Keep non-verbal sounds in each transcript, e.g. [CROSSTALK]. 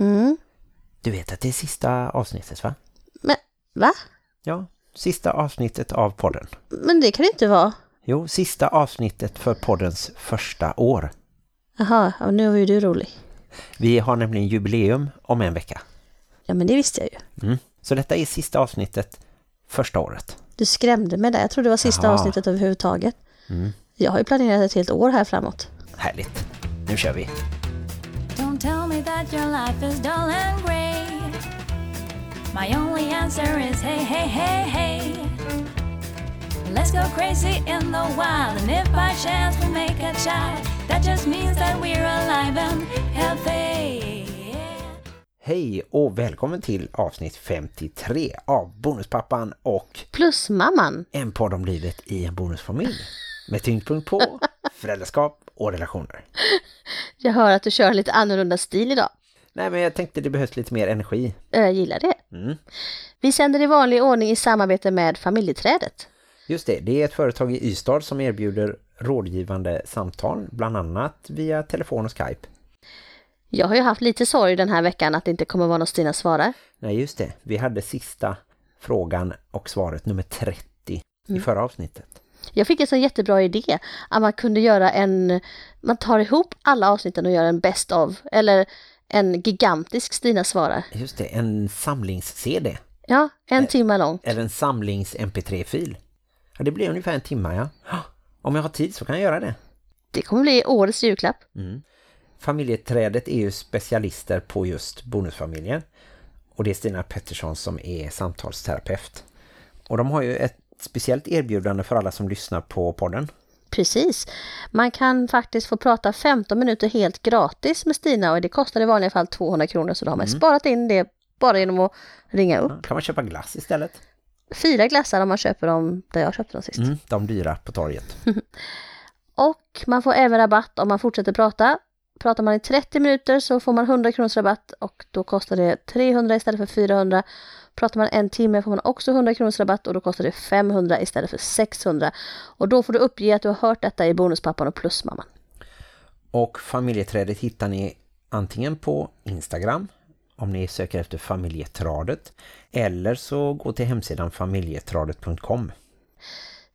Mm. Du vet att det är sista avsnittet va? Men, va? Ja, sista avsnittet av podden. Men det kan det inte vara. Jo, sista avsnittet för poddens första år. Jaha, ja, nu var ju du rolig. Vi har nämligen jubileum om en vecka. Ja, men det visste jag ju. Mm. Så detta är sista avsnittet första året. Du skrämde mig där. Jag trodde det var sista Jaha. avsnittet överhuvudtaget. Mm. Jag har ju planerat ett helt år här framåt. Härligt. Nu kör vi. That your life is dull and grey. My only answer is hey, hey, hey, hey. Let's go crazy in the wild, and if by chance we make a child, that just means that we're alive and healthy. Hej och välkommen till avsnitt 53 av Bonuspappan och Plus mamman. en podd om livet i en bonusfamilj. Med tyngdpunkt på [LAUGHS] föräldraskap och relationer. [LAUGHS] Jag hör att du kör lite annorlunda stil idag. Nej men jag tänkte det behövs lite mer energi. Jag gillar det. Mm. Vi sänder i vanlig ordning i samarbete med familjeträdet. Just det, det är ett företag i Ystad som erbjuder rådgivande samtal, bland annat via telefon och Skype. Jag har ju haft lite sorg den här veckan att det inte kommer vara någon Stina svarar. Nej just det, vi hade sista frågan och svaret nummer 30 i förra avsnittet. Jag fick en så jättebra idé att man kunde göra en, man tar ihop alla avsnitten och gör en best of, eller en gigantisk Stina svarar. Just det, en samlings-CD. Ja, en timme lång. Eller en samlings-mp3-fil. Ja, det blir ungefär en timme, ja. Om jag har tid så kan jag göra det. Det kommer bli årets julklapp. Familjeträdet är ju specialister på just bonusfamiljer. Och det är Stina Pettersson som är samtalsterapeut. Och de har ju ett speciellt erbjudande för alla som lyssnar på podden. Precis. Man kan faktiskt få prata 15 minuter helt gratis med Stina och det kostar i vanliga fall 200 kronor så då har man sparat in det bara genom att ringa upp. Kan man köpa glass istället? Fyra glassar om man köper dem där jag köpte dem sist. Mm, de dyra på torget. [LAUGHS] Och man får även rabatt om man fortsätter prata. Pratar man i 30 minuter så får man 100 kronors rabatt och då kostar det 300 istället för 400. Pratar man en timme får man också 100 kronors rabatt och då kostar det 500 istället för 600. Och då får du uppge att du har hört detta i Bonuspappan och Plusmamman. Och familjeträdet hittar ni antingen på Instagram om ni söker efter familjetradet eller så gå till hemsidan familjetradet.com.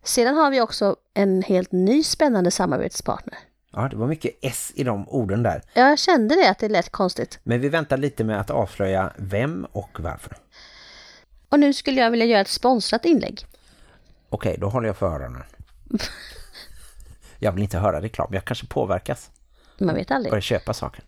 Sedan har vi också en helt ny spännande samarbetspartner. Ja, det var mycket S i de orden där. Jag kände det att det lät konstigt. Men vi väntar lite med att avslöja vem och varför. Och nu skulle jag vilja göra ett sponsrat inlägg. Okej, då håller jag för öronen. Jag vill inte höra reklam, jag kanske påverkas. Man vet aldrig. Börja köpa saker.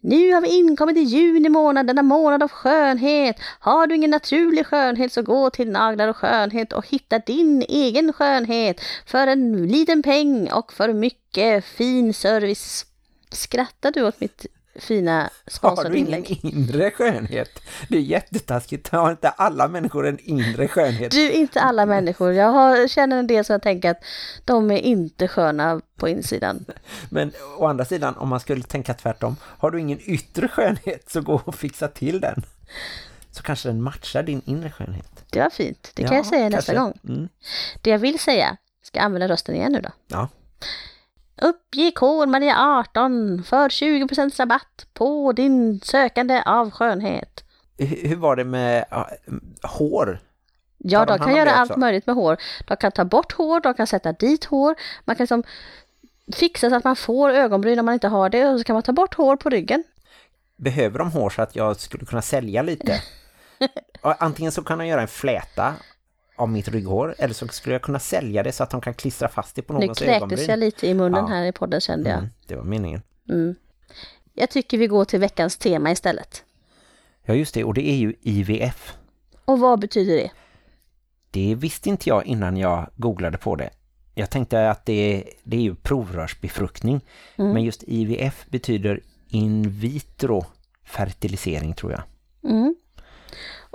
Nu har vi inkommit i juni månad, denna månad av skönhet. Har du ingen naturlig skönhet så gå till Naglar och skönhet och hitta din egen skönhet för en liten peng och för mycket fin service. Skrattar du åt mitt fina Har du ingen inre skönhet? Det är jättetaskigt. Har inte alla människor en inre skönhet? Du, inte alla människor. Jag har, känner en del som jag tänker att de är inte sköna på insidan. [LAUGHS] Men å andra sidan, om man skulle tänka tvärtom. Har du ingen yttre skönhet så gå och fixa till den. Så kanske den matchar din inre skönhet. Det var fint. Det kan Ja, jag säga nästa kanske. gång. Mm. Det jag vill säga, ska jag använda rösten igen nu då? Ja. Uppge Maria 18 för 20% rabatt på din sökande av skönhet. Hur var det med hår? Ja, de de kan göra allt möjligt med hår. De kan ta bort hår, de kan sätta dit hår. Man kan liksom fixa så att man får ögonbryn om man inte har det och så kan man ta bort hår på ryggen. Behöver de hår så att jag skulle kunna sälja lite? [LAUGHS] Antingen så kan jag göra en fläta av mitt rygghår eller så skulle jag kunna sälja det så att de kan klistra fast det på Nu någons kräktes ögonbryn. jag lite i munnen Ja. här i podden kände jag. Mm, det var meningen. Jag tycker vi går till veckans tema istället. Ja just det, och det är ju IVF. Och vad betyder det? Det visste inte jag innan jag googlade på det. Jag tänkte att det, det är ju provrörsbefruktning. Men just IVF betyder in vitro fertilisering tror jag.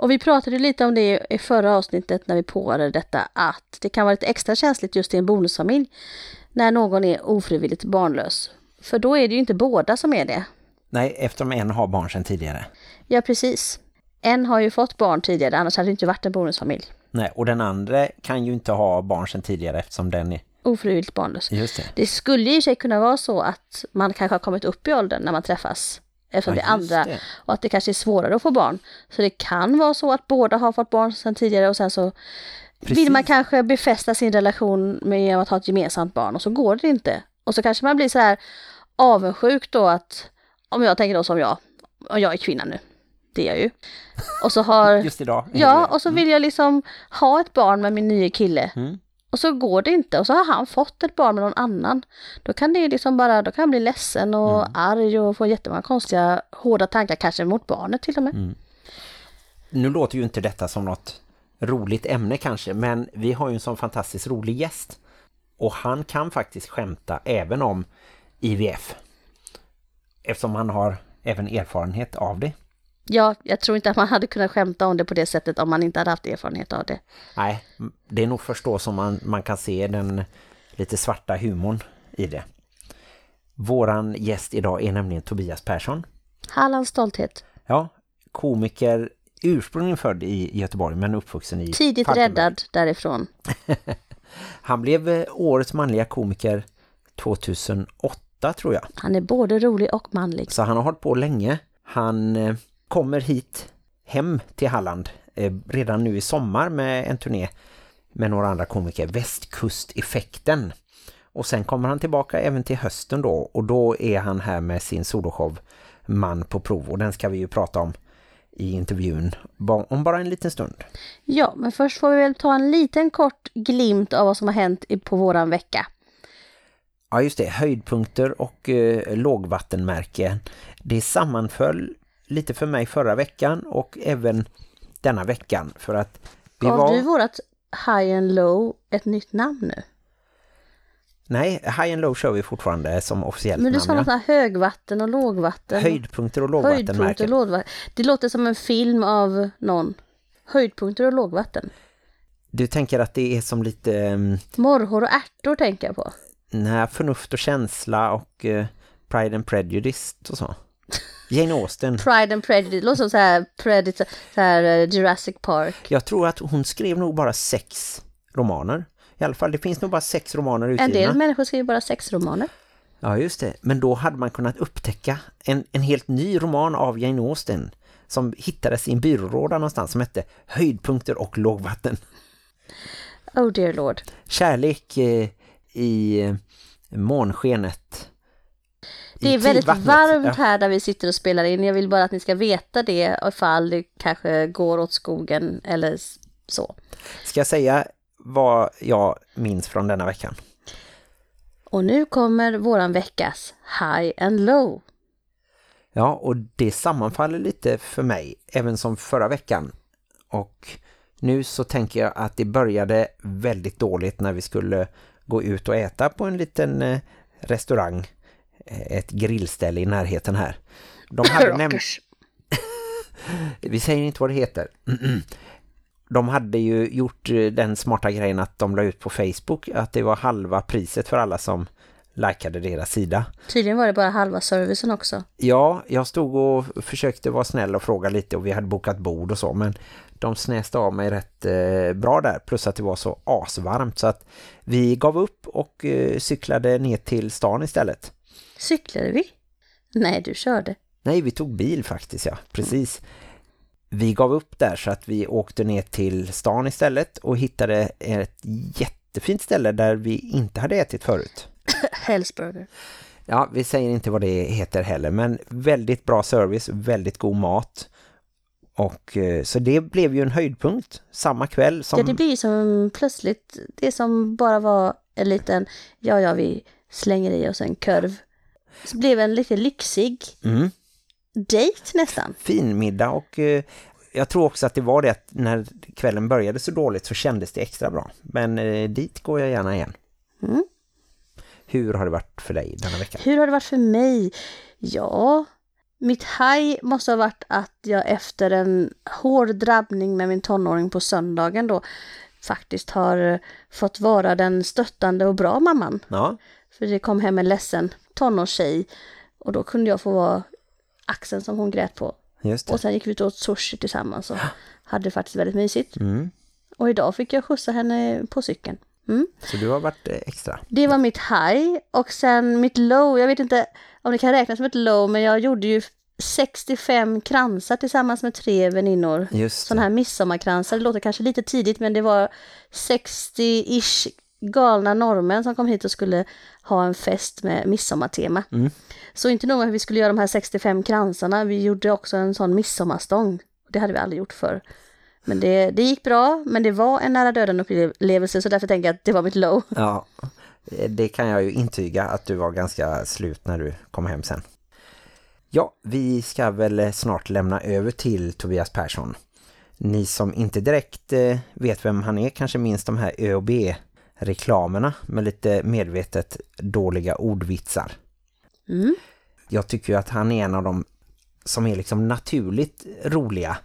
Och vi pratade lite om det i förra avsnittet när vi påade detta att det kan vara lite extra känsligt just i en bonusfamilj när någon är ofrivilligt barnlös. För då är det ju inte båda som är det. Nej, eftersom en har barn sedan tidigare. Ja, precis. En har ju fått barn tidigare, annars hade det inte varit en bonusfamilj. Nej, och den andra kan ju inte ha barn sedan tidigare eftersom den är... Ofrivilligt barnlös. Just det. Det skulle ju sig kunna vara så att man kanske har kommit upp i åldern när man träffas eftersom Ja, det är andra det. och att det kanske är svårare att få barn. Så det kan vara så att båda har fått barn sedan tidigare och sen så vill man Precis. kanske befästa sin relation med att ha ett gemensamt barn och så går det inte. Och så kanske man blir så här avundsjuk då att, om jag tänker då som jag, och jag är kvinna nu, det är jag ju. Och så har, [LAUGHS] Just idag. ja, det. och så vill jag liksom ha ett barn med min nya kille. Mm. Och så går det inte och så har han fått ett barn med någon annan. Då kan det liksom bara, då kan han bli ledsen och Mm. arg och få jättemånga konstiga, hårda tankar, kanske mot barnet till och med. Mm. Nu låter ju inte detta som något roligt ämne kanske, men vi har ju en sån fantastiskt rolig gäst. Och han kan faktiskt skämta även om IVF. Eftersom han har även erfarenhet av det. Ja, jag tror inte att man hade kunnat skämta om det på det sättet om man inte hade haft erfarenhet av det. Nej, det är nog förstås som man, man kan se den lite svarta humorn i det. Våran gäst idag är nämligen Tobias Persson. Hallands stolthet. Ja, komiker ursprungligen född i Göteborg men uppvuxen i Tidigt Falkenberg. räddad därifrån. [LAUGHS] Han blev eh, årets manliga komiker 2008 tror jag. Han är både rolig och manlig. Så han har hållit på länge. Han eh, kommer hit hem till Halland eh, redan nu i sommar med en turné med några andra komiker. Västkusteffekten. Och sen kommer han tillbaka även till hösten då. Och då är han här med sin soloshow Man på prov. Och den ska vi ju prata om i intervjun om bara en liten stund. Ja, men först får vi väl ta en liten kort glimt av vad som har hänt på våran vecka. Ja just det, höjdpunkter och eh, lågvattenmärken. Det sammanföll lite för mig förra veckan och även denna veckan för att vi Gav var... du vårat high and low ett nytt namn nu? Nej, high and low kör vi fortfarande som officiellt Men du namn. sa ja. något här högvatten och lågvatten. Höjdpunkter och Höjdpunkter och lågvattenmärken. lågvatten. Det låter som en film av någon. Höjdpunkter och lågvatten. Du tänker att det är som lite um, Morrhår och ärtor tänker jag på. nej, förnuft och känsla och eh, Pride and Prejudice och så. Jane Austen. Pride and Prejudice. Låter som så här, Predator, så här eh, Jurassic Park. Jag tror att hon skrev nog bara sex romaner. I alla fall, det finns nog bara sex romaner En utgivna. del människor skriver bara sexromaner. Ja, just det. Men då hade man kunnat upptäcka en, en helt ny roman av Jane Austen som hittades i en byrålåda någonstans som hette Höjdpunkter och lågvatten. Oh dear lord. Kärlek eh, i eh, månskenet. Det är väldigt varmt här där vi sitter och spelar in. Jag vill bara att ni ska veta det ifall det kanske går åt skogen eller så. Ska jag säga vad jag minns från denna veckan? Och nu kommer våran veckas High and Low. Ja, och det sammanfaller lite för mig, även som förra veckan. Och nu så tänker jag att det började väldigt dåligt när vi skulle gå ut och äta på en liten eh, restaurang, ett grillställe i närheten här. De hade näm- Rockers. [LAUGHS] vi säger inte vad det heter. [CLEARS THROAT] De hade ju gjort eh, den smarta grejen att de la ut på Facebook att det var halva priset för alla som likade deras sida. Tydligen var det bara halva servicen också. Ja, jag stod och försökte vara snäll och fråga lite och vi hade bokat bord och så men de snäste av mig rätt eh, bra där plus att det var så asvarmt så att vi gav upp och eh, cyklade ner till stan istället. Cyklade vi? Nej, du körde. Nej, vi tog bil faktiskt, ja. Precis. Vi gav upp där så att vi åkte ner till stan istället och hittade ett jättefint ställe där vi inte hade ätit förut. [COUGHS] Hellsburger. Ja, vi säger inte vad det heter heller, men väldigt bra service, väldigt god mat. Och eh, så det blev ju en höjdpunkt samma kväll som... Ja, det blir ju som plötsligt, det som bara var en liten, ja, ja, vi slänger i oss en kurv. Så blev en lite lyxig Mm, dejt nästan. fin middag och eh, jag tror också att det var det att när kvällen började så dåligt så kändes det extra bra. Men eh, dit går jag gärna igen. Mm. Hur har det varit för dig denna vecka? Hur har det varit för mig? Ja, mitt haj måste ha varit att jag efter en hård drabbning med min tonåring på söndagen då faktiskt har fått vara den stöttande och bra mamman. Ja, För det kom hem en ledsen tonårstjej och då kunde jag få vara axeln som hon grät på. Och sen gick vi ut och åt sushi tillsammans och [GASPS] hade det faktiskt väldigt mysigt. Mm. Och idag fick jag skjutsa henne på cykeln. Mm. Så du har varit eh, extra. Det var mitt high och sen mitt low. Jag vet inte om det kan räknas som ett low men jag gjorde ju 65 kransar tillsammans med tre väninnor. Sådana här midsommarkransar. Det låter kanske lite tidigt men det var 60-ish galna norrmän som kom hit och skulle ha en fest med midsommartema. Mm. Så inte nog med att vi skulle göra de här 65 kransarna, vi gjorde också en sån midsommarstång. Det hade vi aldrig gjort förr. Men det, det gick bra, men det var en nära döden upplevelse så därför tänker jag att det var mitt low. [LAUGHS] Ja, det kan jag ju intyga att du var ganska slut när du kom hem sen. Ja, vi ska väl snart lämna över till Tobias Persson. Ni som inte direkt eh, vet vem han är kanske minns de här ÖoB-reklamerna med lite medvetet dåliga ordvitsar. Mm. Jag tycker ju att han är en av dem som är liksom naturligt roliga.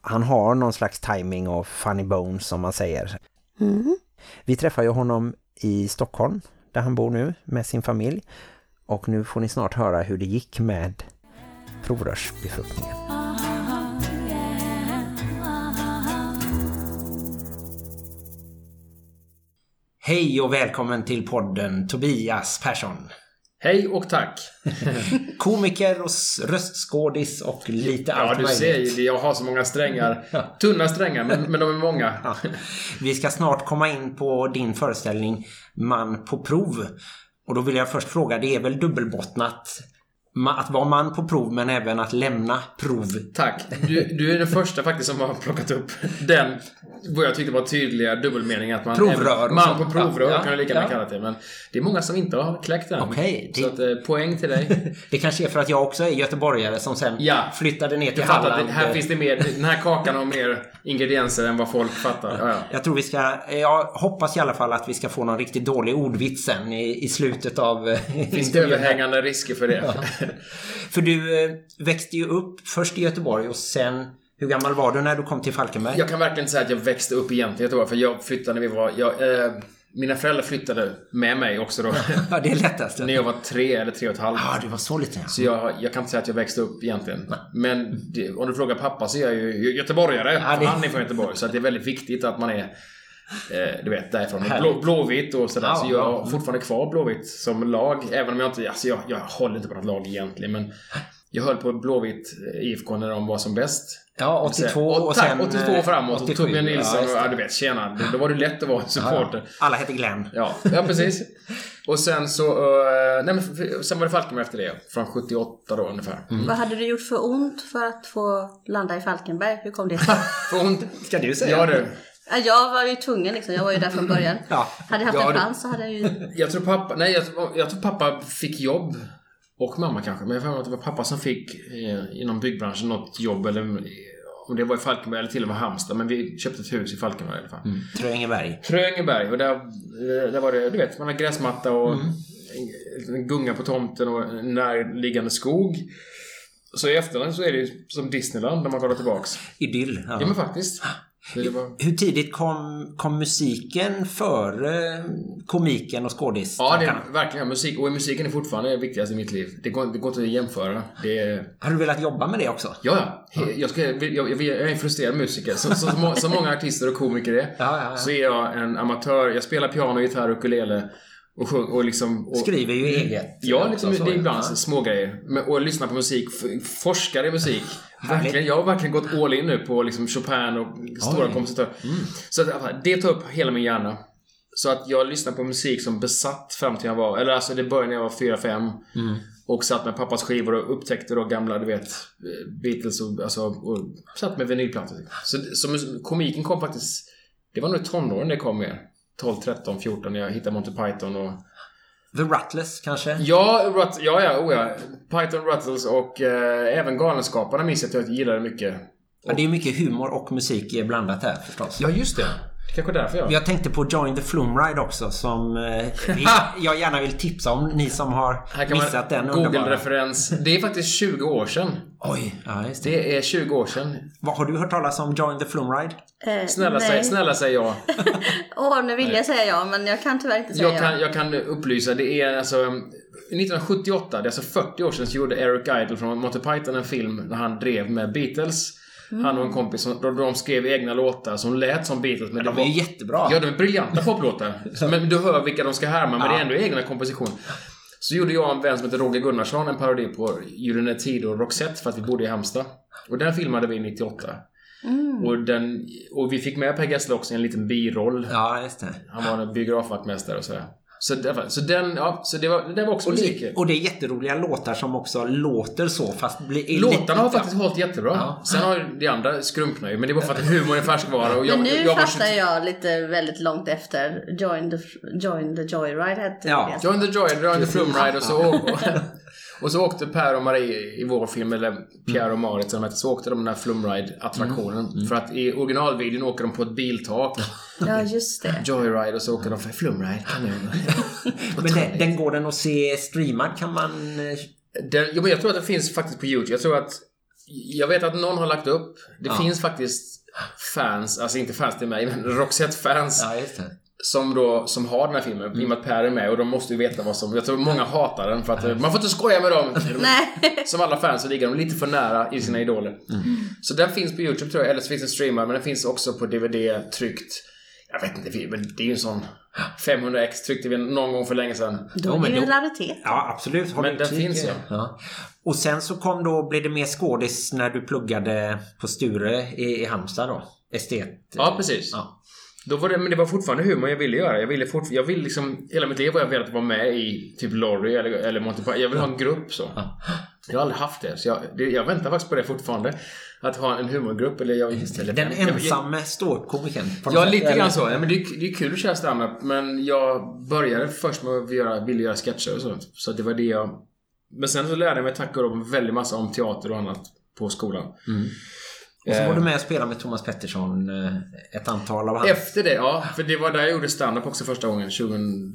Han har någon slags timing och funny bones som man säger. Mm. Vi träffar ju honom i Stockholm där han bor nu med sin familj. Och nu får ni snart höra hur det gick med provrörsbefruktningen. Hej och välkommen till podden Tobias Persson. Hej och tack! [LAUGHS] Komiker och röstskådis och lite Ja, allt du möjligt. ser ju, jag har så många strängar. [LAUGHS] Tunna strängar, men, men de är många. [LAUGHS] Ja. Vi ska snart komma in på din föreställning Man på prov. Och då vill jag först fråga, det är väl dubbelbottnat att vara man på prov men även att lämna prov. Tack. Du, du är den första faktiskt som har plockat upp den, vad jag tyckte var tydliga dubbelmeningen att man... Provrör Man på provrör Ja, kan jag lika gärna ja. kalla det. Men det är många som inte har kläckt den. Okej, det- Så att, eh, poäng till dig. [LAUGHS] Det kanske är för att jag också är göteborgare som sen Ja. flyttade ner till fattar Halland. det, här finns det mer, den här kakan har mer ingredienser än vad folk fattar. Ja, ja. Jag tror vi ska, jag hoppas i alla fall att vi ska få någon riktigt dålig ordvits sen i, i slutet av eh, Finns det överhängande risker för det? [LAUGHS] [LAUGHS] För du eh, växte ju upp först i Göteborg och sen, hur gammal var du när du kom till Falkenberg? Jag kan verkligen inte säga att jag växte upp egentligen i Göteborg, för jag flyttade när vi var... Jag, eh, mina föräldrar flyttade med mig också då. [LAUGHS] Ja, det är lättast. när jag var tre eller tre och ett halvt. Ja, du var så liten. Så jag, jag kan inte säga att jag växte upp egentligen. Men det, om du frågar pappa så är jag ju göteborgare. Ja, det- Han är från Göteborg. Så att det är väldigt viktigt att man är eh, du vet, därifrån. Blå, blåvitt och sådär. Ja, så jag ja. har fortfarande kvar Blåvitt som lag. Även om jag inte... Alltså jag, jag håller inte på något lag egentligen. Men jag höll på Blåvitt eh, IFK när de var som bäst. Ja, 82 och sen... 82 och framåt. 87. Och Torbjörn Nilsson Ja, och ja, du vet, tjena. Då, var det lätt att vara supporter. Ja. Alla heter Glenn. Ja, ja precis. Och sen så... eh, nej men sen var det Falkenberg efter det. Från 78 då ungefär. Vad hade du gjort för ont för att få landa i Falkenberg? Hur kom det sig? [LAUGHS] För hon, Ska du säga? ja du. Ja, jag var ju tvungen liksom, jag var ju där från början. Ja. Hade jag haft Ja, en chans så hade jag ju... Jag tror pappa... Nej, jag, tror- jag tror pappa fick jobb. Och mamma kanske. Men jag får att det var pappa som fick eh, inom byggbranschen något jobb. Eller eh, om det var i Falkenberg eller till och med Halmstad. Men vi köpte ett hus i Falkenberg i alla fall. Mm. Tröingeberg. Tröingeberg. Och där, eh, där var det, du vet, man har gräsmatta och Mm. gunga på tomten och en närliggande skog. Så i efterhand så är det som Disneyland när man kollar tillbaks. Idyll. Ja. Ja men faktiskt. Var... Hur tidigt kom, kom musiken före komiken och skådis? Ja, det är verkligen musik. Och musiken är fortfarande det viktigaste i mitt liv. Det går, det går inte att jämföra. Det är... Har du velat jobba med det också? Ja, ja. Jag, ska, jag, jag, jag är en frustrerad musiker. Som, som, som, må- som många artister och komiker är. Ja, ja. Så är jag en amatör. Jag spelar piano, gitarr och ukulele. Och, sjung, och liksom... Och, Skriver ju eget. Ja, liksom, det är ibland Ja. små grejer. Men, och lyssnar på musik, forskar i musik. Verkligen, jag har verkligen gått all in nu på liksom Chopin och stora Oj. kompositörer. Så att, alltså, det tar upp hela min hjärna. Så att jag lyssnar på musik som besatt fram till jag var, eller alltså det började när jag var 4-5. Och satt med pappas skivor och upptäckte då gamla, du vet, eh, Beatles och, alltså, och satt med vinylplattor. Så, så komiken kom faktiskt, det var nog i tonåren det kom mer. 12, 13, 14 när jag hittade Monty Python och The Rutless kanske? Ja, Rut, ja, ja, oh ja. Python Ruttles och eh, även Galenskaparna minns jag att jag gillade mycket. Ja, det är mycket humor och musik blandat här förstås. Ja, just det. Kanske därför jag... Jag tänkte på Join the Flume Ride också som eh, [LAUGHS] jag gärna vill tipsa om ni som har missat den. Google-referens. Det är faktiskt 20 år sedan. Oj, ja, just det. Det är 20 år sedan. Vad, har du hört talas om Join the Flume Ride? Eh, Snälla, nej. säg, snälla säg ja. [LAUGHS] Åh, nu vill jag säga ja, men jag kan tyvärr inte säga Jag kan, ja. jag kan upplysa. Det är alltså... 1978, det är alltså 40 år sedan, så gjorde Eric Idle från Monty Python en film när han drev med Beatles. Han och en kompis, som, de, de skrev egna låtar som lät som Beatles. Men De det är var, ju jättebra. Ja, de är briljanta poplåtar. [LAUGHS] Men du hör vilka de ska härma, men det är ändå egna komposition. Så gjorde jag en vän som heter Roger Gunnarsson en parodi på Gyllene Tider och Roxette för att vi bodde i Halmstad. Och den filmade vi 98. Mm. Och, den, och vi fick med Per Gessle också i en liten biroll. Ja, just det. Han var en biografvaktmästare och sådär. Så, det- så den, ja, så det var, det var också Och musik. det, och det är jätteroliga låtar som också låter så fast blir... Låtarna har faktiskt hållit jättebra. Ja. Sen har ju de andra skrumpna ju, men det var för att humorn är färskvara. Och jag, Men nu jag var fattar jag lite väldigt långt efter Join the, join the Joyride hette Ja. det. Join the Joy, Join the. Flumride och så, och, [LAUGHS] och [LAUGHS] så åkte Per och Marie i vår film, eller Pierre och Marit som de hette, så åkte de den här Flumride-attraktionen. För att i originalvideon åker de på ett biltak. Ja, just det. Joyride och så åker de för Flumride. [LAUGHS] Men den, den går den att se streamad kan man... eh, Den, ja, men jag tror att det finns faktiskt på YouTube. Jag tror att... Jag vet att någon har lagt upp. Det Ja. finns faktiskt fans, alltså inte fans till mig, men Roxette-fans. Ja, just det. Som då, som har den här filmen, i och med att Per är med och de måste ju veta vad som... Jag tror många hatar den för att eh, man får inte skoja med dem. [LAUGHS] Nej. Som alla fans så ligger de lite för nära i sina idoler. Mm. Så den finns på YouTube tror jag, eller så finns den streamad, men den finns också på DVD tryckt. Jag vet inte, men det är ju en sån 500x tryckte vi någon gång för länge sedan. Då är det ju en raritet. Ja, absolut. Håll Men den finns, ja. ja. Och sen så kom då, blev det mer skådis när du pluggade på Sture i, i Halmstad då? Estet. Ja, precis. Ja. Då var det, men det var fortfarande humor jag ville göra. Jag ville fort, jag ville liksom, hela mitt liv har jag velat vara med i typ Lorry eller, eller Monty Python. Jag vill ha en grupp så. Ja. Jag har aldrig haft det. Så jag, det, jag väntar faktiskt på det fortfarande. Att ha en humorgrupp eller jag... Eller, Den jag- ensamme ståuppkomikern. Ja, sätt. lite Eller- grann så. Ja, men det, är- det är kul att köra standup, men jag började först med att göra, ville göra sketcher och sånt. Så det var det jag... Men sen så lärde jag mig tack och lov väldigt massa om teater och annat på skolan. Och så var Eh. du med och spelade med Thomas Pettersson eh, ett antal av hans... Efter det, ja. För det var där jag gjorde standup också första gången. 2000...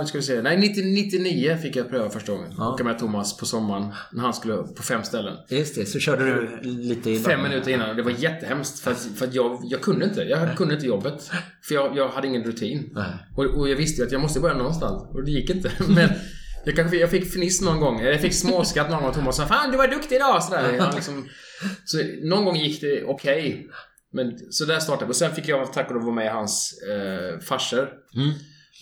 Nu ska vi se. Nej, 90, 99 fick jag pröva första gången. Ja. Åka med Thomas på sommaren. När han skulle på fem ställen. Just det, så körde du lite i Fem minuter innan. Det var jättehemskt. För att, för att jag, jag kunde inte. Jag kunde inte jobbet. För jag, jag hade ingen rutin. Och, och jag visste ju att jag måste börja någonstans. Och det gick inte. [LAUGHS] Men jag, kanske, jag fick fniss någon gång. Jag fick småskratt någon gång. Och Thomas sa Fan du var duktig idag! Sådär. Liksom, så någon gång gick det okej. Men så där startade Och sen fick jag tack och lov vara med i hans eh, farsor. Mm.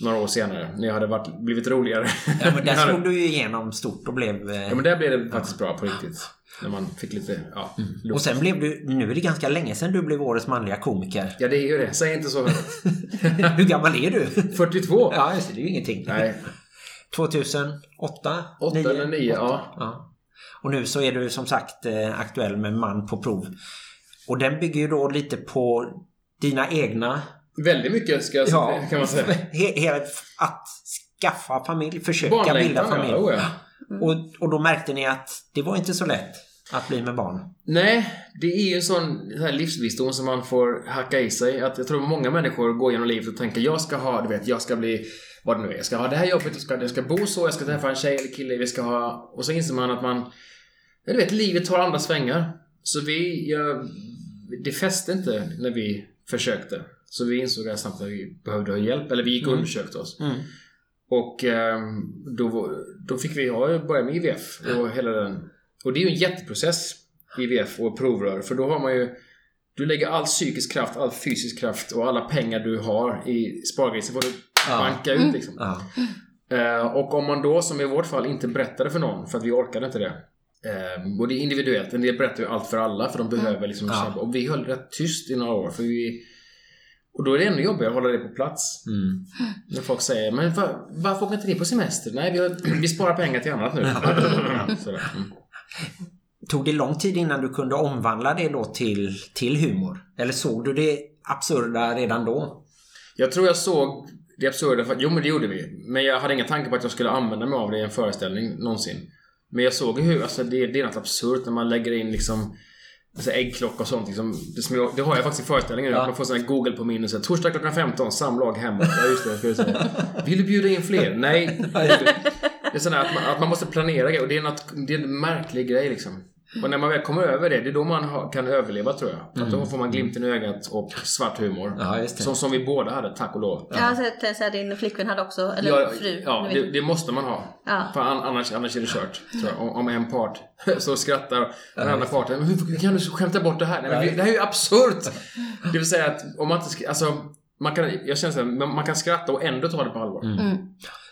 Några år senare. När jag hade varit, blivit roligare. Ja, men där [LAUGHS] slog du ju igenom stort och blev... eh, Ja men där blev det faktiskt bra på riktigt. När man fick lite, ja, luft. Och sen blev du... Nu är det ganska länge sedan du blev årets manliga komiker. Ja det är ju det. Säg inte så. [LAUGHS] Hur gammal är du? [LAUGHS] 42? Ja, just det. Det är ju ingenting. Nej. 2008? 8 Nio? eller 9, Åtta. ja. ja. Och nu så är du som sagt eh, aktuell med Man på prov. Och den bygger ju då lite på dina egna... Väldigt mycket ska jag säga, kan man säga. [LAUGHS] Att skaffa familj, försöka bilda familj. ja. Oh, ja. Och, och då märkte ni att det var inte så lätt att bli med barn. Nej, det är ju en sån sån här livsvisdom som man får hacka i sig. Att jag tror många människor går genom livet och tänker jag ska ha, du vet, jag ska bli vad det nu är. Jag ska ha det här jobbet, jag ska, jag ska bo så, jag ska träffa en tjej eller kille, vi ska ha... Och så inser man att man... Du vet, livet tar andra svängar. Så vi... Ja, det fäste inte när vi försökte. Så vi insåg ganska snabbt att vi behövde ha hjälp. Eller vi gick och undersökte oss. Mm. Och ehm, då, då fick vi ja, börja med IVF och hela den. Och det är ju en jätteprocess, IVF och provrör. För då har man ju... Du lägger all psykisk kraft, all fysisk kraft och alla pengar du har i spargrisen får du Ja. banka ut liksom. Ja. Eh, och om man då, som i vårt fall, inte berättade för någon, för att vi orkade inte det. Eh, och det är individuellt, en del berättar ju allt för alla för de behöver liksom Ja. kämpa. Och vi höll rätt tyst i några år för vi... Och då är det ännu jobbigare att hålla det på plats. Mm. När folk säger Men var, varför åker inte ni på semester? Nej, vi, har, vi sparar pengar till annat nu. [LAUGHS] Mm. Tog det lång tid innan du kunde omvandla det då till, till humor? Eller såg du det absurda redan då? Jag tror jag såg det absurda, för, jo men det gjorde vi. Men jag hade inga tankar på att jag skulle använda mig av det i en föreställning någonsin. Men jag såg hur, alltså det, det är något absurt när man lägger in liksom Alltså äggklocka och sånt liksom. det, som jag, det har jag faktiskt i föreställningen nu. Ja. Att man får sån här Google-påminnelse. Torsdag klockan 15, samlag hemma. Ja just det, ska jag säga. [LAUGHS] Vill du bjuda in fler? Nej. [LAUGHS] Det är sån här att man, att man måste planera grejer. Och det är, något, det är en märklig grej liksom. Och när man väl kommer över det, det är då man kan överleva tror jag. Att då får man glimten i ögat och svart humor. Ja, just det. Som, som vi båda hade, tack och lov. Ja, så att säga, din flickvän hade också, eller Ja, fru. ja det, det måste man ha. Ja. För an, annars, annars är det kört. Tror jag. Om, om en part [LAUGHS] så skrattar den andra parten. "Men Hur kan du skämta bort det här? Nej, men det här är ju absurt! Det vill säga att om man inte... Alltså, man kan, jag känner så här, man man kan skratta och ändå ta det på allvar. Mm.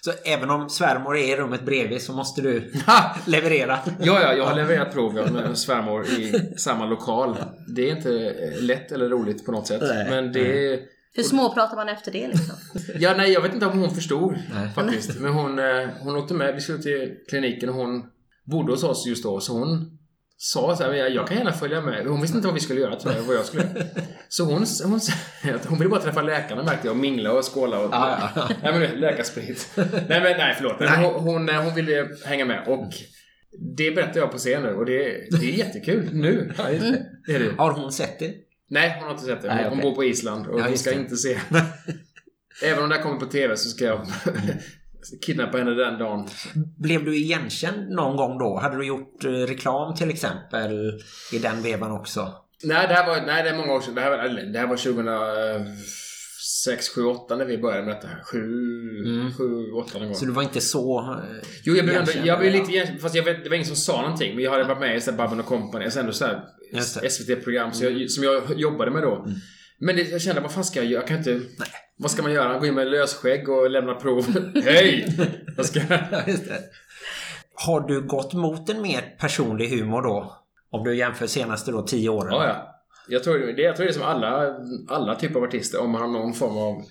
Så även om svärmor är i rummet bredvid så måste du [LAUGHS] leverera. Ja, ja, jag har levererat prov med svärmor i samma lokal. Det är inte eh, lätt eller roligt på något sätt. Nej. Men det är... Hur små pratar man efter det liksom? [LAUGHS] Ja, nej, jag vet inte om hon förstod Nej. faktiskt. Men hon, eh, hon åkte med. Vi skulle till kliniken och hon bodde hos oss just då. Så hon sa så här, "Men jag, jag kan gärna följa med. Hon visste inte vad vi skulle göra tror jag, vad jag skulle göra. Så hon, hon, att [LAUGHS] hon ville bara träffa läkarna märkte jag. Och mingla och skåla och... Ja, ja. [LAUGHS] Nej men läkarsprit. nej men nej förlåt. Nej. Hon, hon, hon ville hänga med. Och det berättar jag på scen nu. Och det, det är jättekul [LAUGHS] nu. Ja, det. Är det. Har hon sett det? Nej, hon har inte sett det. Nej, Hon okej. bor på Island och Ja, hon ska det. inte se. Även om det här kommer på TV så ska jag kidnappa henne den dagen. Blev du igenkänd någon gång då? Hade du gjort eh, reklam till exempel i den vevan också? Nej, det här var, nej, det är många år sedan. Det här var, det här var 2006, 7, 8 när vi började med detta. 7, Mm. 7, 8 någon gång. Så du var inte så... eh, Jo, jag blev, jag blev lite igenkänd, fast jag vet, det var ingen som sa någonting. Men jag hade varit med i Babben och Company, ändå så här. Mm. SVT-program jag, som jag jobbade med då. Men det, jag kände, vad fan ska jag göra? Jag kan inte... Vad ska man göra? Gå in med lösskägg och lämna prov? [LAUGHS] Hej! Vad ska [LAUGHS] jag... Har du gått mot en mer personlig humor då? Om du jämför senaste då tio åren? Ja, ja. Jag tror det, jag tror det är som alla, alla typer av artister. Om man har någon form av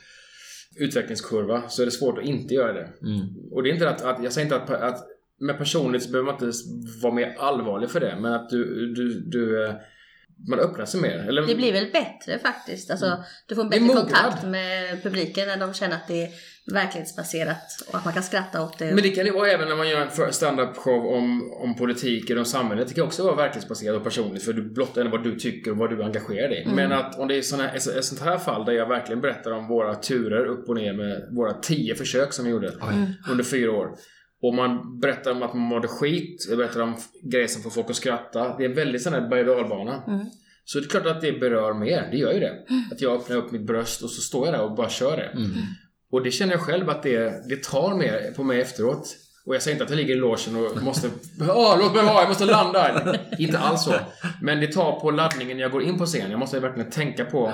utvecklingskurva så är det svårt att inte göra det. Mm. Och det är inte att, att jag säger inte att, att med personligt så behöver man inte vara mer allvarlig för det. Men att du, du, du eh, man öppnar sig mer. Eller, Det blir väl bättre faktiskt. Alltså, du får en bättre kontakt med publiken när de känner att det är verklighetsbaserat och att man kan skratta åt det. Men det kan ju vara även när man gör en stand-up-show om, om politik eller om samhället. Det kan också vara verklighetsbaserat och personligt för du blottar ändå vad du tycker och vad du är engagerad i. Men att om det är såna, ett, ett sånt här fall där jag verkligen berättar om våra turer upp och ner med våra tio försök som vi gjorde under fyra år. Och man berättar om att man mådde skit. Jag berättar om grejer som får folk att skratta. Det är en väldigt sån här berg och dalbana. Så det är klart att det berör mer. Det gör ju det. Att jag öppnar upp mitt bröst och så står jag där och bara kör det. Och det känner jag själv att det, det tar mer på mig efteråt. Och jag säger inte att jag ligger i logen och måste... Åh, [LAUGHS] låt mig vara, jag måste landa! [LAUGHS] inte alls så. Men det tar på laddningen när jag går in på scen. Jag måste verkligen tänka på...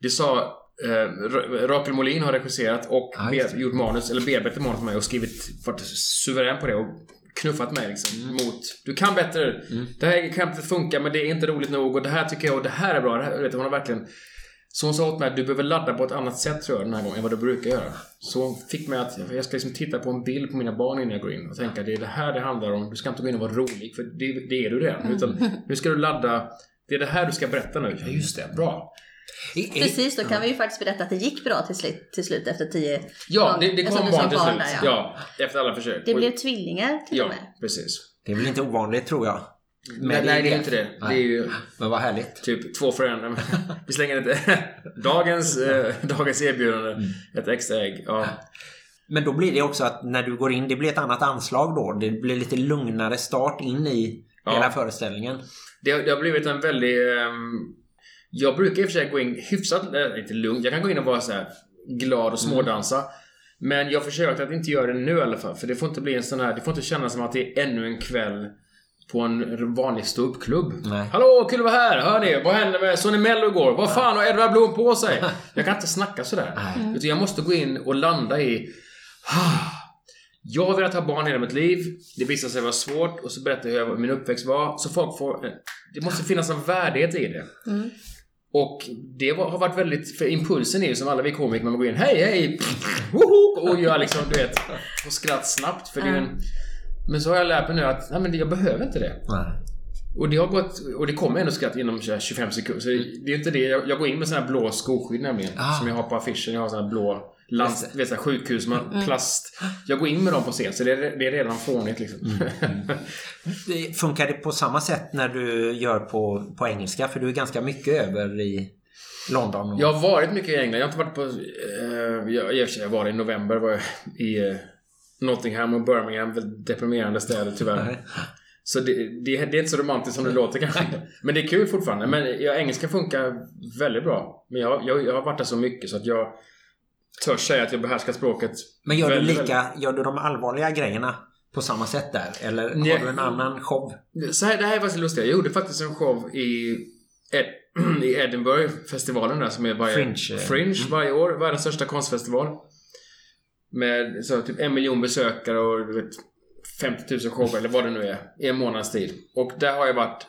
Det sa... Eh, Ra- Rakel Molin har regisserat och det. gjort manus, eller bearbetat manus för mig och skrivit, varit suverän på det och knuffat mig liksom mot... Du kan bättre! Det här kan inte funka men det är inte roligt nog och det här tycker jag och det här är bra. Det här, vet hon har verkligen... Så hon sa åt mig att du behöver ladda på ett annat sätt tror jag den här gången än vad du brukar göra. Så hon fick mig att jag ska liksom titta på en bild på mina barn innan jag går in och tänka det är det här det handlar om. Du ska inte gå in och vara rolig för det, det är du redan. Utan nu ska du ladda. Det är det här du ska berätta nu. Ja just det, bra. I- i- Precis, då kan vi ju faktiskt berätta att det gick bra till slut, till slut efter tio Ja, det, det Eftersom kom barn till slut. där, ja. efter alla försök. Det Och- blev tvillingar till och Ja, med. precis. Det är väl inte ovanligt tror jag. Nej, Med nej, det är IVF. inte det. Det Nej. är ju Men vad härligt. typ två föräldrar. [LAUGHS] Vi slänger ett... dagens, eh, dagens erbjudande. Ett extra ägg. Ja. Men då blir det också att när du går in, det blir ett annat anslag då. Det blir lite lugnare start in i Ja. hela föreställningen. Det, har- det har blivit en väldigt... ehm, jag brukar i och för sig gå in hyfsat, äh, inte lugnt. Jag kan gå in och vara så här glad och smådansa. Men jag försöker att inte göra det nu i alla fall. För det får inte bli en sån här... Det får inte kännas som att det är ännu en kväll på en vanlig ståuppklubb. Hallå, kul att vara här! Hör ni? Vad hände med... Ni Mello igår? Vad fan har Edvard Blom på sig? [LAUGHS] Jag kan inte snacka sådär. Nej. Utan jag måste gå in och landa i... [SIGHS] Jag har velat ha barn hela mitt liv. Det visade sig vara svårt och så berättar jag hur min uppväxt var. Så folk får... Det måste finnas en värdighet i det. Och det var, har varit väldigt... För impulsen är ju som alla vi komiker, man går in Hej, hej! [LAUGHS] Och gör liksom, du vet, och skratt snabbt. För det är en, men så har jag lärt mig nu att nej, men jag behöver inte det. Nej. Och det har gått, och det kommer ändå skratt inom så här 25 sekunder. Så det är inte det. Jag, jag går in med sån här blå skoskydd nämligen. Ah. Som jag har på affischen. Jag har sån här blå lands, vet, så här sjukhus med plast. Jag går in med dem på scen. Så det är, det är redan fånigt liksom. Det funkar det på samma sätt när du gör på, på engelska? För du är ganska mycket över i London. och- jag har varit mycket i England. Jag har inte varit på... Eh, jag, jag, jag var i november var jag i eh, Nottingham och Birmingham. Väldigt deprimerande städer tyvärr. Nej. Så det, det, det är inte så romantiskt som det låter kanske. Men det är kul fortfarande. Men ja, engelska funkar väldigt bra. Men jag, jag, jag har varit där så mycket så att jag törs säga att jag behärskar språket. Men gör du väldigt, lika, gör du de allvarliga grejerna på samma sätt där? Eller Nej. har du en annan show? väldigt. Så här, det här är faktiskt lustigt. Jag gjorde faktiskt en show i, Ed, [CLEARS THROAT] i Edinburgh, festivalen där som är varje, Fringe. Fringe varje år. Världens största konstfestival. Med så, typ en miljon besökare och du vet, 50 000 shower eller vad det nu är. I en månads tid. Och där har jag varit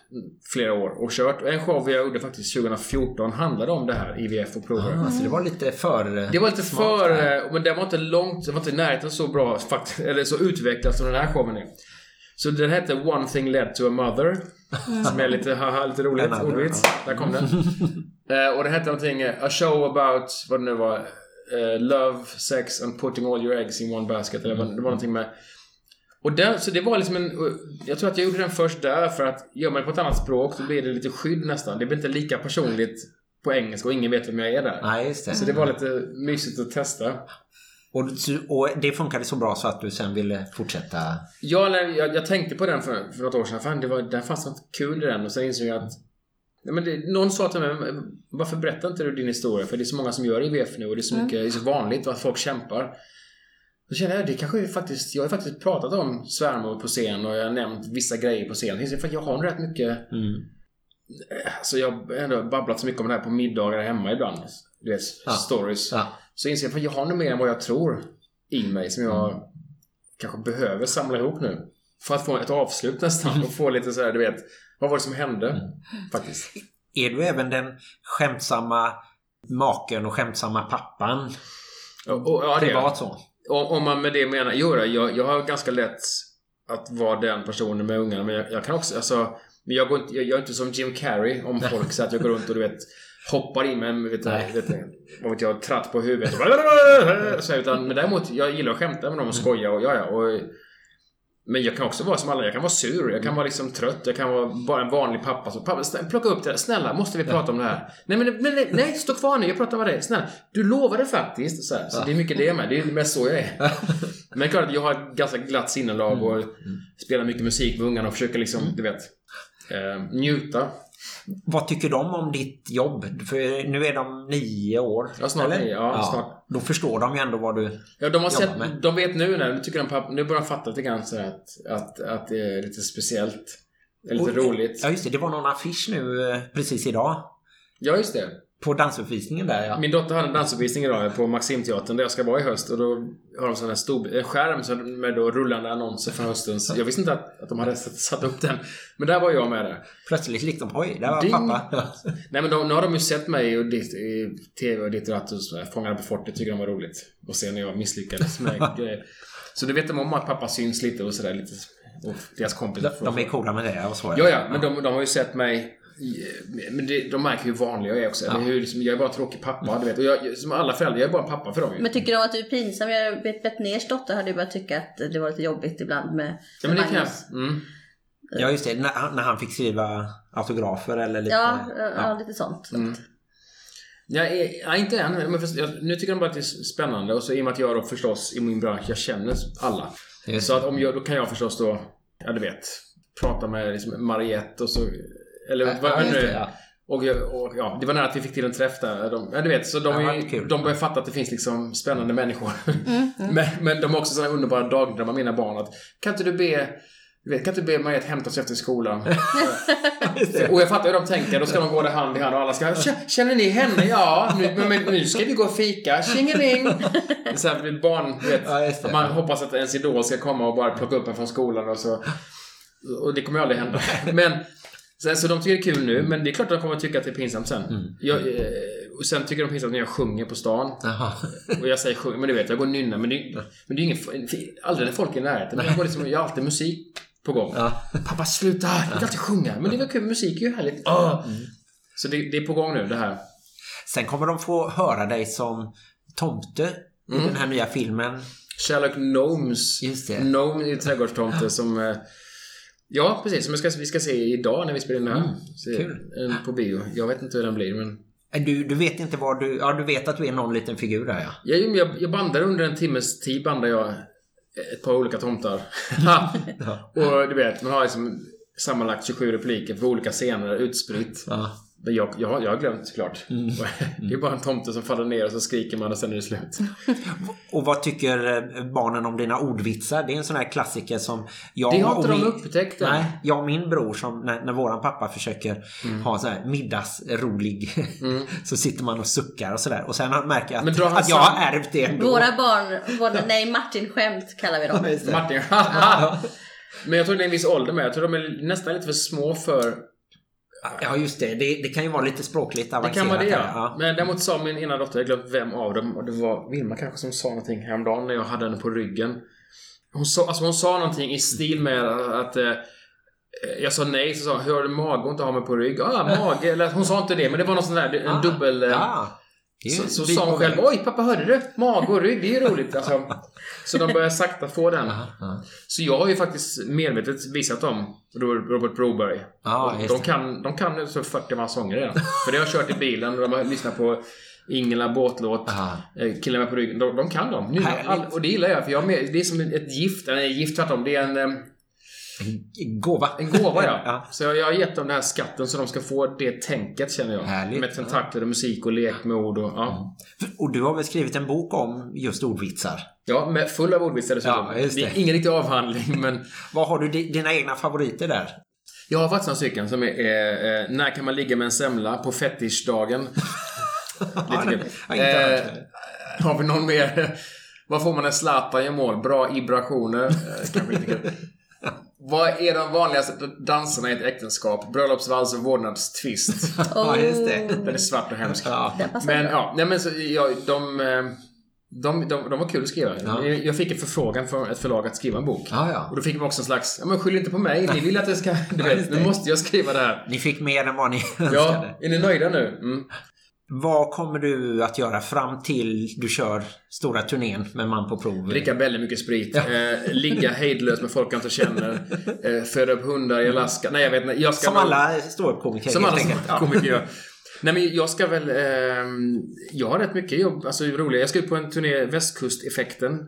flera år och kört. Och en show jag gjorde faktiskt 2014 handlade om det här, IVF och prover. Ah, så det var lite för... Det var lite smart för... där. eh, Men det var inte långt, det var inte i närheten så bra faktiskt, eller så utvecklat som den här showen är. Så den hette One thing led to a mother. Som är lite, haha, lite roligt. Ordvits. Där kom den. Eh, och det hette någonting, eh, A show about, vad det nu var, eh, Love, sex and putting all your eggs in one basket. Eller vad, det var någonting med... Och där, så det var liksom en... Jag tror att jag gjorde den först där för att gör man det på ett annat språk så blir det lite skydd nästan. Det blir inte lika personligt på engelska och ingen vet vem jag är där. Nej, just det. Så det var lite mysigt att testa. Och, och det funkade så bra så att du sen ville fortsätta? Ja, jag, jag tänkte på den för, för något år sedan. Fan, det, var, det fanns något kul i den. Och sen insåg jag att... Nej, men det, någon sa till mig, "Men varför berättar inte du din historia? För det är så många som gör IVF nu och det är så, mycket, det är så vanligt att folk kämpar. Då kände jag, det kanske är faktiskt... Jag har faktiskt pratat om svärmor på scen och jag har nämnt vissa grejer på scen. För jag har rätt mycket... Mm. Alltså jag har ändå babblat så mycket om det här på middagar hemma ibland. Du vet, Ja. stories. Ja. Så inser jag att jag har nog mer än vad jag tror i mig som jag kanske behöver samla ihop nu. För att få ett avslut nästan och få lite så här, du vet, vad var det som hände? Faktiskt. Är du även den skämtsamma maken och skämtsamma pappan? Och, och, ja, det, Privat så? om, man med det menar, jo jag, jag har ganska lätt att vara den personen med ungarna men jag, jag kan också, alltså, men jag, går inte, jag, jag är inte som Jim Carrey om folk så att jag går runt och du vet hoppar in med en, vet, vet, vad vet jag, tratt på huvudet och [LAUGHS] så, utan, Men däremot, jag gillar att skämta med dem och skoja och ja, ja. Och, men jag kan också vara som alla. Jag kan vara sur, jag kan vara liksom trött, jag kan vara bara en vanlig pappa. Så, pappa, snälla, plocka upp det. Snälla, måste vi prata om det här? Nej, men, men nej, nej, stå kvar nu. Jag pratar med dig. Snälla, du lovade faktiskt. Så, här, så det är mycket det med. Det är mest så jag är. Men klart att jag har ett ganska glatt sinnelag och spelar mycket musik med ungarna och försöker liksom, du vet, eh, njuta. Vad tycker de om ditt jobb? För nu är de nio år. Ja, snart eller? nio, ja, snart. Då förstår de ju ändå vad du... Ja, de har sett, med. de vet nu när, nu tycker de pappa, nu börjar de fatta lite grann så att, att, att det är lite speciellt. Det är lite Och- roligt. Ja just det, det var någon affisch nu eh, precis idag. Ja, just det. På dansuppvisningen där ja. Min dotter hade en dansuppvisning idag på Maximteatern där jag ska vara i höst och då har de sån här stor en skärm med då rullande annonser för höstens. Jag visste inte att, att de hade satt, upp den. Men där var jag med där. Plötsligt liksom, oj, där var Ding. pappa. [LAUGHS] Nej men de, nu har de ju sett mig och ditt, i TV och ditt och datt Fångarna på fortet tycker de var roligt. Och se när jag misslyckades med [LAUGHS] grejer. Så det vet de om att pappa syns lite och sådär lite. Och deras kompisar. De, de är coola med det och så. Ja, ja, men de, de har ju sett mig men det, de märker hur vanlig jag är också. Ja. Det är ju liksom, jag är bara en tråkig pappa, du vet. Och jag, som alla föräldrar, jag är bara en pappa för dem ju. Men tycker de att du är pinsam? Jag vet Betnérs dotter hade ju börjat tycka att det var lite jobbigt ibland med, Ja, men det med kan jag. Magnus. Mm. Ja just det, när, han- när han fick skriva autografer eller lite... Ja, ja, ja, lite sånt. Mm. Jag är, nej, inte än. Men nu tycker de bara att det är spännande. Och så i och med att jag då förstås i min bransch, jag känner alla. Just Så att om jag, då kan jag förstås då, ja du vet, prata med liksom Mariette och så... Eller Ja, vad just nu det, ja. och, och ja, det var nära att vi fick till en träff där. De, ja, du vet, så de, är, det är kul. de börjar fatta att det finns liksom spännande människor. [LAUGHS] men, men de har också sådana underbara dagdrömmar, mina barn. Att, kan inte du be du vet, kan inte du be Mariette hämta oss efter skolan? [LAUGHS] och jag fattar hur de tänker. Då ska de gå där hand i hand och alla ska "Kä- Känner ni henne? Ja, nu, men, men nu ska vi gå och fika. Tjingeling! Det är Så här, barn, vet, Ja, det. man hoppas att ens idol ska komma och bara plocka upp en från skolan och så. Och det kommer ju aldrig hända. [LAUGHS] Men, så, så de tycker det är kul nu, men det är klart att de kommer att tycka att det är pinsamt sen. Mm. Jag, eh, och sen tycker de pinsamt när jag sjunger på stan. Jaha. Och jag säger sjung, men du vet, jag går och nynnar. Men det, men det är ingen, aldrig när folk är i närheten. Men jag, går liksom, jag har alltid musik på gång. Ja. Pappa sluta, jag vill alltid sjunga. Men det är väl kul, musik är ju härligt. Åh! Så det, det är på gång nu det här. Sen kommer de få höra dig som tomte i Mm. den här nya filmen. Sherlock Gnomes. Just det. Gnome är trädgårdstomte som... Ja, precis. Som vi ska, vi ska se idag när vi spelar in det här. Se, Mm. kul. En på bio. Jag vet inte hur den blir, men... Du, du vet inte vad du... Ja, du vet att du är någon liten figur där ja. Jag, jag, jag bandar under en timmes tid bandar jag ett par olika tomtar. [LAUGHS] och du vet, man har liksom sammanlagt 27 repliker för olika scener utspritt. ja. Men jag, jag, har- jag har glömt såklart. Mm. [LAUGHS] Det är bara en tomte som faller ner och så skriker man och sen är det slut. [LAUGHS] Och vad tycker eh, barnen om dina ordvitsar? Det är en sån här klassiker som jag Det har och inte de min- upptäckt än. Nej, jag och min bror som när, när våran pappa försöker Mm. ha så här middagsrolig [LAUGHS] så sitter man och suckar och sådär. Och sen märker jag Men att, han att jag har ärvt det ändå. Våra barn, våra, nej Martin-skämt kallar vi dem. Martin. Men jag tror det är en viss ålder med. Jag tror de är nästan lite för små för... Ja just det. det, det kan ju vara lite språkligt Det avancerat. kan vara det ja. Men däremot sa min ena dotter, jag glömt vem av dem, och det var Vilma kanske som sa någonting häromdagen när jag hade henne på ryggen. Hon sa, alltså hon sa någonting i stil med att eh, jag sa nej, så sa hon, hur har du magont att ha mig på rygg? Ah, mage. Eller hon sa inte det, men det var något sånt där, en Ah, dubbel... eh, Så, så sa hon själv, oj pappa hörde du? Mage och rygg, det är ju roligt. Alltså, [LAUGHS] så de börjar sakta få den. Ja. Så jag har ju faktiskt medvetet visat dem Robert Broberg. Just de, kan, de kan nu så 40 man sånger redan. För det har jag kört i bilen och de har lyssnat på Ingela båtlåt. Aha. eh, Killen med på ryggen. De, de kan dem. Nu, all, och det gillar jag för jag med, det är som ett gift. Nej, gift tvärtom. Det är en, eh, Gåva. en gåva ja. [LAUGHS] Ja. Så jag, jag har gett dem den här skatten så de ska få det tänket känner jag. Härligt. Med tentakler och musik och lek med ord och ja. Och du har väl skrivit en bok om just ordvitsar? Ja, med full av ordvitsar dessutom. Ja, just det är det. ingen riktig avhandling [LAUGHS] men [LAUGHS] Vad har du di- dina egna favoriter där? Jag har faktiskt några stycken som är eh, När kan man ligga med en semla på fetischdagen? Lite kul. Eh, det. har vi någon mer? Vad får man när Zlatan gör mål? Bra vibrationer. Eh, kanske inte kul. Vad är de vanligaste danserna i ett äktenskap? Bröllopsvals och vårdnadstvist. [LAUGHS] Ja, just det. Den är svart och hemsk. Ja. Men ja, nej men så, ja, de, eh, de, de, de var kul att skriva. Ja. Jag fick en förfrågan från ett förlag att skriva en bok. Ja, ja. Och då fick man också en slags, ja men skyll inte på mig, ni vill att jag ska, [LAUGHS] du vet, nu måste jag skriva det här. Ni fick mer än vad ni Ja, önskade. är ni nöjda nu? Mm. Vad kommer du att göra fram till du kör stora turnén med Man på prov? Dricka väldigt mycket sprit. Eh, ligga hejdlöst med folk jag inte känner. Eh, föda upp hundar i Alaska. Nej, jag vet inte. Jag ska Som väl- alla ståuppkomiker Som alla enkelt. Ja. komiker gör. Nej men jag ska väl... ehm, jag har rätt mycket jobb, alltså roliga. Jag ska ut på en turné, Västkusteffekten.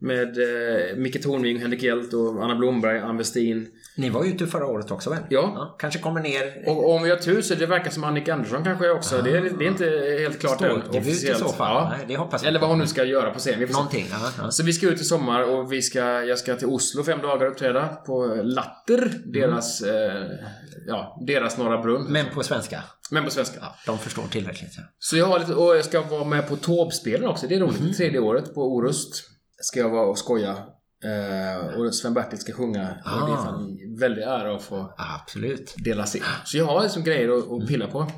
Med eh, Micke Tornving, Henrik Hjelt och Anna Blomberg, Ann Westin. Ni var ju ute förra året också väl? Ja. Kanske kommer ner... Och om vi har tur så det verkar som Annika Andersson kanske också. Det, är, det är inte helt klart än. Ståuppdebut i så fall. Ja. Nej, det hoppas vi Eller vad hon nu ska göra på scen. Vi. Någonting. Ja, ja. Så vi ska ut i sommar och vi ska, jag ska till Oslo fem dagar och uppträda på Latter. Deras, eh, ja, deras Norra Brunn. Men, Men på svenska. på svenska. De förstår tillräckligt. Ja. Så jag har lite, och jag ska vara med på Tåbspelen också. Det är roligt. Mhm. Tredje året på Orust. Ska jag vara och skoja. Eh, och Sven-Bertil ska sjunga. Och det är Ah. fan en väldig ära att få Absolut. dela sin. Så jag har liksom grejer att, att pilla på.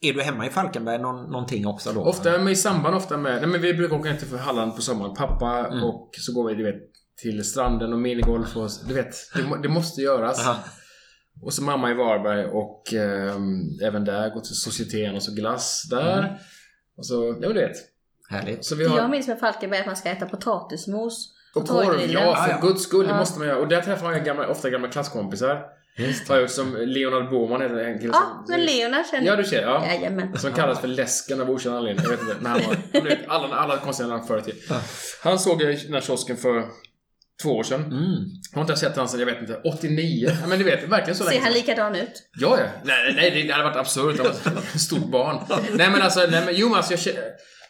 Är du hemma i Falkenberg någon, någonting också då? Ofta med i samband ofta med, nej men vi brukar åka ner till Halland på sommaren. Pappa Mm. och så går vi du vet till stranden och minigolf och du vet, det, det måste göras. Aha. Och så mamma i Varberg och ehm, även där, gå till Societeten och så glass där. Mm. Och så, ja men du vet. Härligt. Så vi Det har... jag minns med Falkenberg att man ska äta potatismos Och korv, ja för ja. guds skull, det måste man göra. Och där träffar man gamla, ofta gamla klasskompisar. Just som Leonard Boman heter en kille Ja, som... men Leonard känner Ja, du ser. Ja. Jajamän. Som kallas för Läsken av okänd anledning. Jag vet inte. När han var, vet, alla, alla konstiga namn förr tiden. Han såg jag i den här kiosken för två år sedan. Mm. Jag har inte sett han sedan, jag vet inte, 89. Ja, men du vet, verkligen så Ser länge han sedan. likadan ut? Ja, ja. Nej, nej, det hade varit absurt jag var ett stort barn. [LAUGHS] Nej, men alltså, nej, men jo, men alltså, jag kä- Så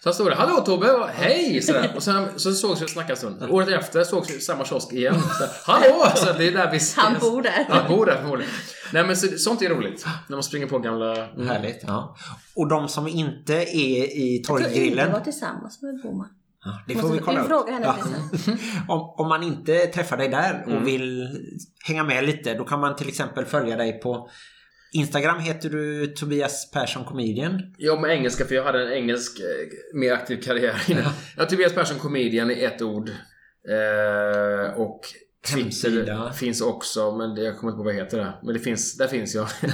han stod där, hallå Tobbe, hej! Sådär. Och sen så sågs vi och snackade en stund. Året efter sågs vi i samma kiosk igen. Så, hallå! Så det är där vi ses. Han bor där. Han bor där förmodligen. Nej, men så, sånt är roligt. När man springer på gamla... Mm. Härligt. Ja. Och de som inte är i Jag tror torggrillen. var tillsammans med Boman. Ja, det får vi Måste- kolla vi upp. frågar henne Ja. [LAUGHS] om, om man inte träffar dig där Mm. och vill hänga med lite då kan man till exempel följa dig på Instagram heter du Tobias Persson Comedian. Jag med engelska för jag hade en engelsk eh, mer aktiv karriär innan. Har Tobias Persson Comedian i ett ord. Eh, och Twitter Hemsida. finns också, men det, jag kommer inte på vad det heter där. Men det finns, där finns jag. [LAUGHS]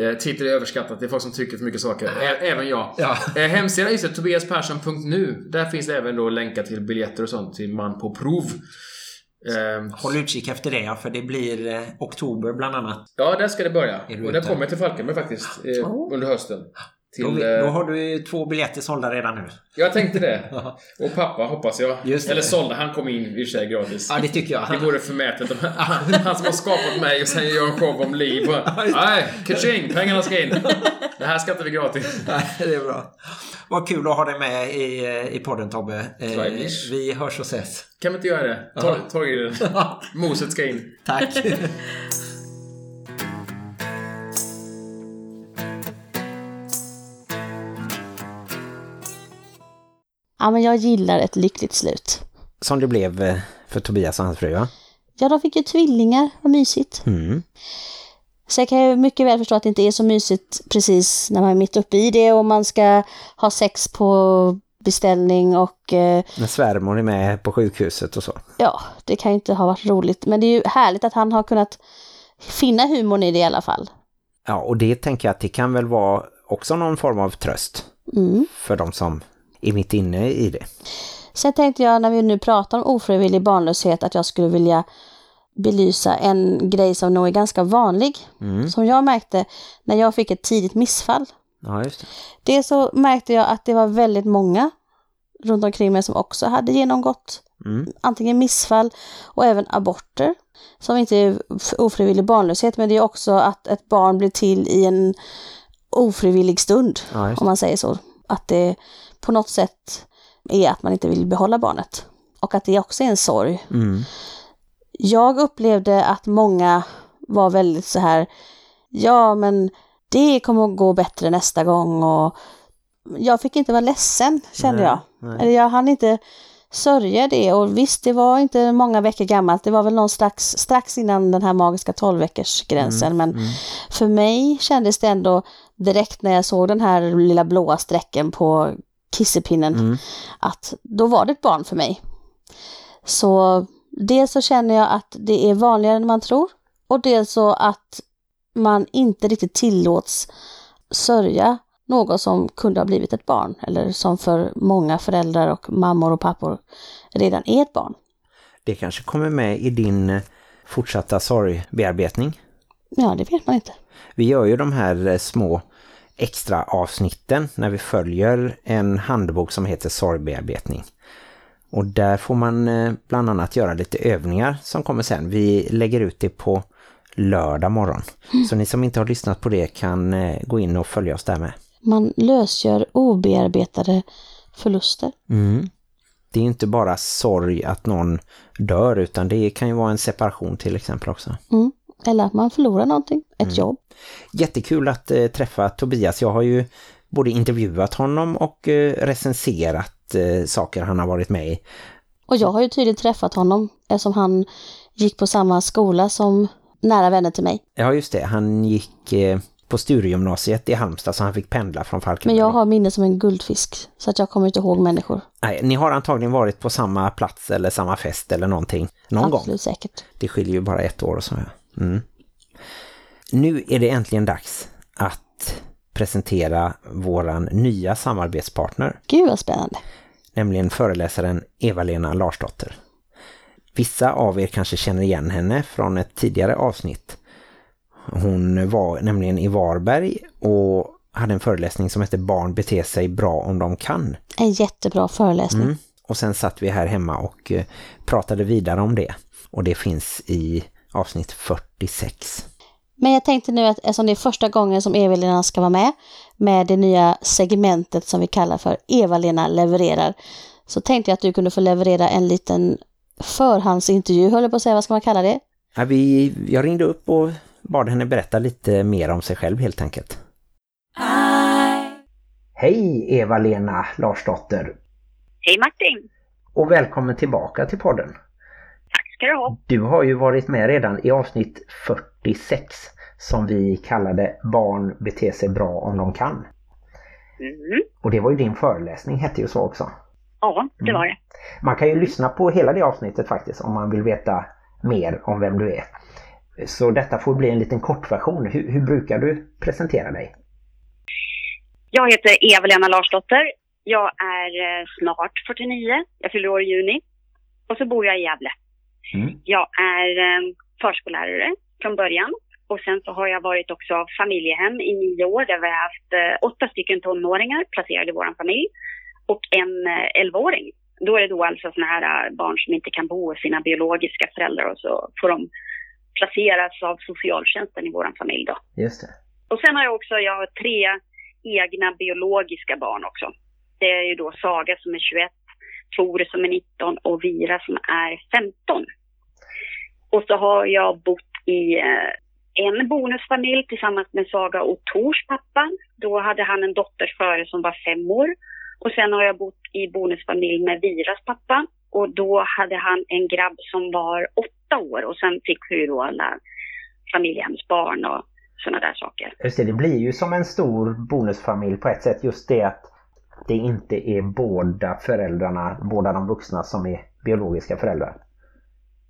Eh, Twitter är överskattat. Det är folk som tycker för mycket saker. Ä- även jag. Ja. Eh, hemsidan det, tobiaspersson.nu. Där finns det även då länkar till biljetter och sånt till Man på prov. Eh, Håll utkik efter det ja, för det blir eh, oktober bland annat. Ja, där ska det börja. Och ute? kommer till Falkenberg faktiskt. Eh, Oh. Under hösten. Till, Då, eh, då har du ju två biljetter sålda redan nu. Jag tänkte det. [LAUGHS] Och pappa hoppas jag. Eller sålde, han kom in i och för sig gratis. Ja, det tycker jag. Det vore förmätet om han, [LAUGHS] han som har skapat mig och sen gör en show om liv. Och, Nej, kaching, pengarna ska in. Det här ska inte bli gratis. [LAUGHS] Nej, det är bra. Vad kul att ha dig med i, i podden Tobbe. Eh, Flybish. vi hörs och ses. Kan vi inte göra det? Den. Moset ska in. Tack. Ja, men jag gillar ett lyckligt slut. Som det blev eh, för Tobias och hans fru va? Ja, de fick ju tvillingar. Vad mysigt. Mm. Sen kan jag mycket väl förstå att det inte är så mysigt precis när man är mitt uppe i det och man ska ha sex på beställning och eh, När svärmor är med på sjukhuset och så. ja, det kan ju inte ha varit roligt. Men det är ju härligt att han har kunnat finna humorn i det i alla fall. Ja, och det tänker jag att det kan väl vara också någon form av tröst Mm. för de som är mitt inne i det. Sen tänkte jag när vi nu pratar om ofrivillig barnlöshet att jag skulle vilja belysa en grej som nog är ganska vanlig. Mm. Som jag märkte när jag fick ett tidigt missfall. Ja, just det. Det så märkte jag att det var väldigt många runt omkring mig som också hade genomgått Mm. antingen missfall och även aborter. Som inte är ofrivillig barnlöshet men det är också att ett barn blir till i en ofrivillig stund. Ja, om man säger så. Att det på något sätt är att man inte vill behålla barnet. Och att det också är en sorg. Mm. Jag upplevde att många var väldigt så här, ja men det kommer att gå bättre nästa gång och jag fick inte vara ledsen kände Nej, jag. nej. Eller jag hann inte sörja det och visst det var inte många veckor gammalt, det var väl någon strax, strax innan den här magiska 12 veckors gränsen men för mig kändes det ändå direkt när jag såg den här lilla blåa strecken på kissepinnen Mm. att då var det ett barn för mig. Så dels så känner jag att det är vanligare än man tror och dels så att man inte riktigt tillåts sörja något som kunde ha blivit ett barn eller som för många föräldrar och mammor och pappor redan är ett barn. Det kanske kommer med i din fortsatta sorgbearbetning. Ja, det vet man inte. Vi gör ju de här små extra avsnitten när vi följer en handbok som heter sorgbearbetning. Och där får man eh, bland annat göra lite övningar som kommer sen. Vi lägger ut det på lördag morgon. Så ni som inte har lyssnat på det kan eh, gå in och följa oss där med. Man lösgör obearbetade förluster. Mm. Det är inte bara sorg att någon dör utan det kan ju vara en separation till exempel också. Mm. Eller att man förlorar någonting, ett jobb. Jättekul att eh, träffa Tobias. Jag har ju både intervjuat honom och eh, recenserat eh, saker han har varit med i. Och jag har ju tydligt träffat honom eftersom han gick på samma skola som nära vänner till mig. Ja just det, han gick eh, på Sturegymnasiet i Halmstad så han fick pendla från Falkenberg. Men jag har minne som en guldfisk så att jag kommer inte ihåg människor. Nej, ni har antagligen varit på samma plats eller samma fest eller någonting. Någon gång. Absolut säkert. Det skiljer ju bara ett år och så. ja. Mm. Nu är det äntligen dags att presentera våran nya samarbetspartner. Gud vad spännande. nämligen föreläsaren Eva-Lena Larsdotter. Vissa av er kanske känner igen henne från ett tidigare avsnitt. Hon var nämligen i Varberg och hade en föreläsning som hette Barn beter sig bra om de kan. En jättebra föreläsning. Mm. Och sen satt vi här hemma och eh, pratade vidare om det. Och det finns i avsnitt 46. Men jag tänkte nu att eftersom det är första gången som Eva-Lena ska vara med med det nya segmentet som vi kallar för Eva-Lena levererar så tänkte jag att du kunde få leverera en liten förhandsintervju, höll jag på att säga, vad ska man kalla det? Ja, vi, jag ringde upp och bad henne berätta lite mer om sig själv helt enkelt. Hej Eva-Lena Larsdotter Hej Martin! och välkommen tillbaka till podden. Ska du ha. Du har ju varit med redan i avsnitt 46 som vi kallade Barn beter sig bra om de kan. Mm. Och det var ju din föreläsning hette ju så också. Ja, det var det. Man kan ju lyssna på hela det avsnittet faktiskt om man vill veta mer om vem du är. Så detta får bli en liten kortversion. Hur, hur brukar du presentera dig? Jag heter Eva-Lena Larsdotter. Jag är eh, snart 49. Jag fyller år i juni. Och så bor jag i Gävle. Mm. Jag är eh, förskollärare från början Och sen så har jag varit också familjehem i nio år där vi har haft eh, åtta stycken tonåringar placerade i vår familj och en eh, elvaåring. Då är det då alltså sådana här eh, barn som inte kan bo hos sina biologiska föräldrar och så får de placeras av socialtjänsten i vår familj då. Just det. Och sen har jag också, jag har tre egna biologiska barn också. Det är ju då Saga som är 21, Tor som är 19 och Vira som är 15. Och så har jag bott i eh, en bonusfamilj tillsammans med Saga och Tors pappa. Då hade han en dotter före som var fem år. Och sen har jag bott i bonusfamilj med Viras pappa. Och då hade han en grabb som var åtta år. Och sen fick vi då alla familjehemsbarn och sådana där saker. Just det, det blir ju som en stor bonusfamilj på ett sätt. Just det att det inte är båda föräldrarna, båda de vuxna som är biologiska föräldrar.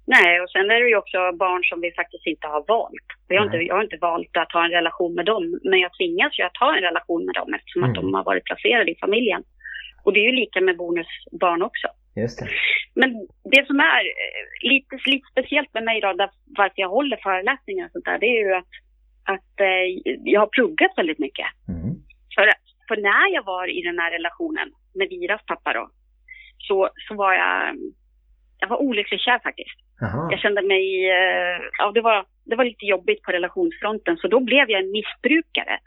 Nej, och sen är det ju också barn som vi faktiskt inte har valt. Vi har inte, jag har inte valt att ha en relation med dem, men jag tvingas ju att ha en relation med dem eftersom att Mm. de har varit placerade i familjen. Och det är ju lika med bonusbarn också. Just det. Men det som är eh, lite, lite speciellt med mig då, där, varför jag håller föreläsningar och sånt där, det är ju att, att eh, jag har pluggat väldigt mycket. Mm. För, för när jag var i den här relationen med Viras pappa då, så, så var jag, jag var olyckligt kär faktiskt. Jaha. Jag kände mig, eh, ja det var, det var lite jobbigt på relationsfronten så då blev jag en missbrukare.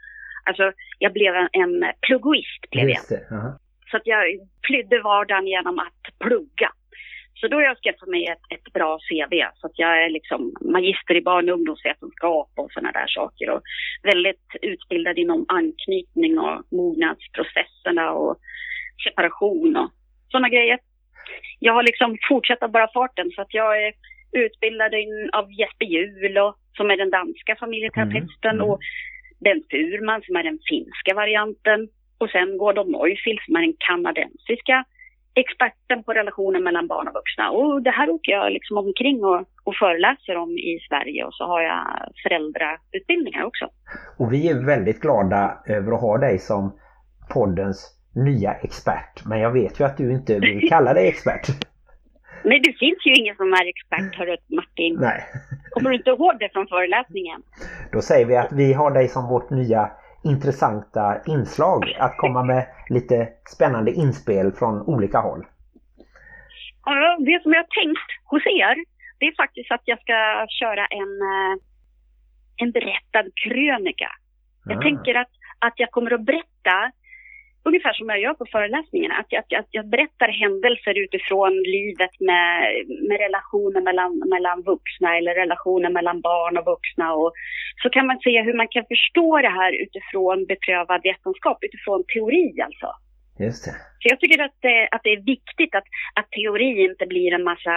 Alltså jag blev en, en pluggoist blev jag. Så att jag flydde vardagen genom att plugga. Så då har jag skaffat mig ett, ett bra CV. Så att jag är liksom magister i barn och ungdomsvetenskap och sådana där saker. Och väldigt utbildad inom anknytning och mognadsprocesserna och separation och sådana grejer. Jag har liksom fortsatt av bara farten så att jag är utbildad in, av Jesper Juhl och, som är den danska familjeterapeuten Mm, mm. och Ben Furman som är den finska varianten. Och sen Gordon Neufeld som är den kanadensiska experten på relationer mellan barn och vuxna. Och det här åker jag liksom omkring och, och föreläser om i Sverige och så har jag föräldrautbildningar också. Och vi är väldigt glada över att ha dig som poddens nya expert. Men jag vet ju att du inte vill [LAUGHS] kalla dig expert. Men det finns ju ingen som är expert, hörru Martin. Nej. Kommer du inte ihåg det från föreläsningen? Då säger vi att vi har dig som vårt nya intressanta inslag att komma med lite spännande inspel från olika håll. Ja, Det som jag har tänkt hos er, det är faktiskt att jag ska köra en, eh, en berättad krönika. Jag Ah. tänker att, att jag kommer att berätta ungefär som jag gör på föreläsningarna. Att jag, att jag, att jag berättar händelser utifrån livet med, med relationer mellan, mellan vuxna eller relationer mellan barn och vuxna. Och så kan man se hur man kan förstå det här utifrån beprövad vetenskap, utifrån teori alltså. Just det. Så jag tycker att det, att det är viktigt att, att teori inte blir en massa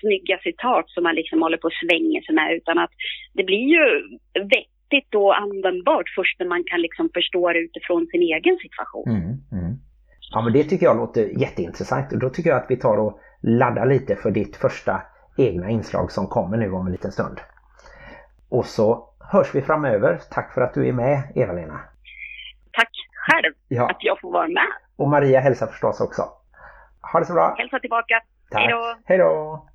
snygga citat som man liksom håller på och svänger sig med, utan att det blir ju vettigt och användbart först när man kan liksom förstå det utifrån sin egen situation. Mm, mm. Ja men det tycker jag låter jätteintressant och då tycker jag att vi tar och laddar lite för ditt första egna inslag som kommer nu om en liten stund. Och så hörs vi framöver. Tack för att du är med Eva-Lena. Tack själv Ja. att jag får vara med. Och Maria hälsar förstås också. Ha det så bra. Hälsa tillbaka. Tack. Hej då.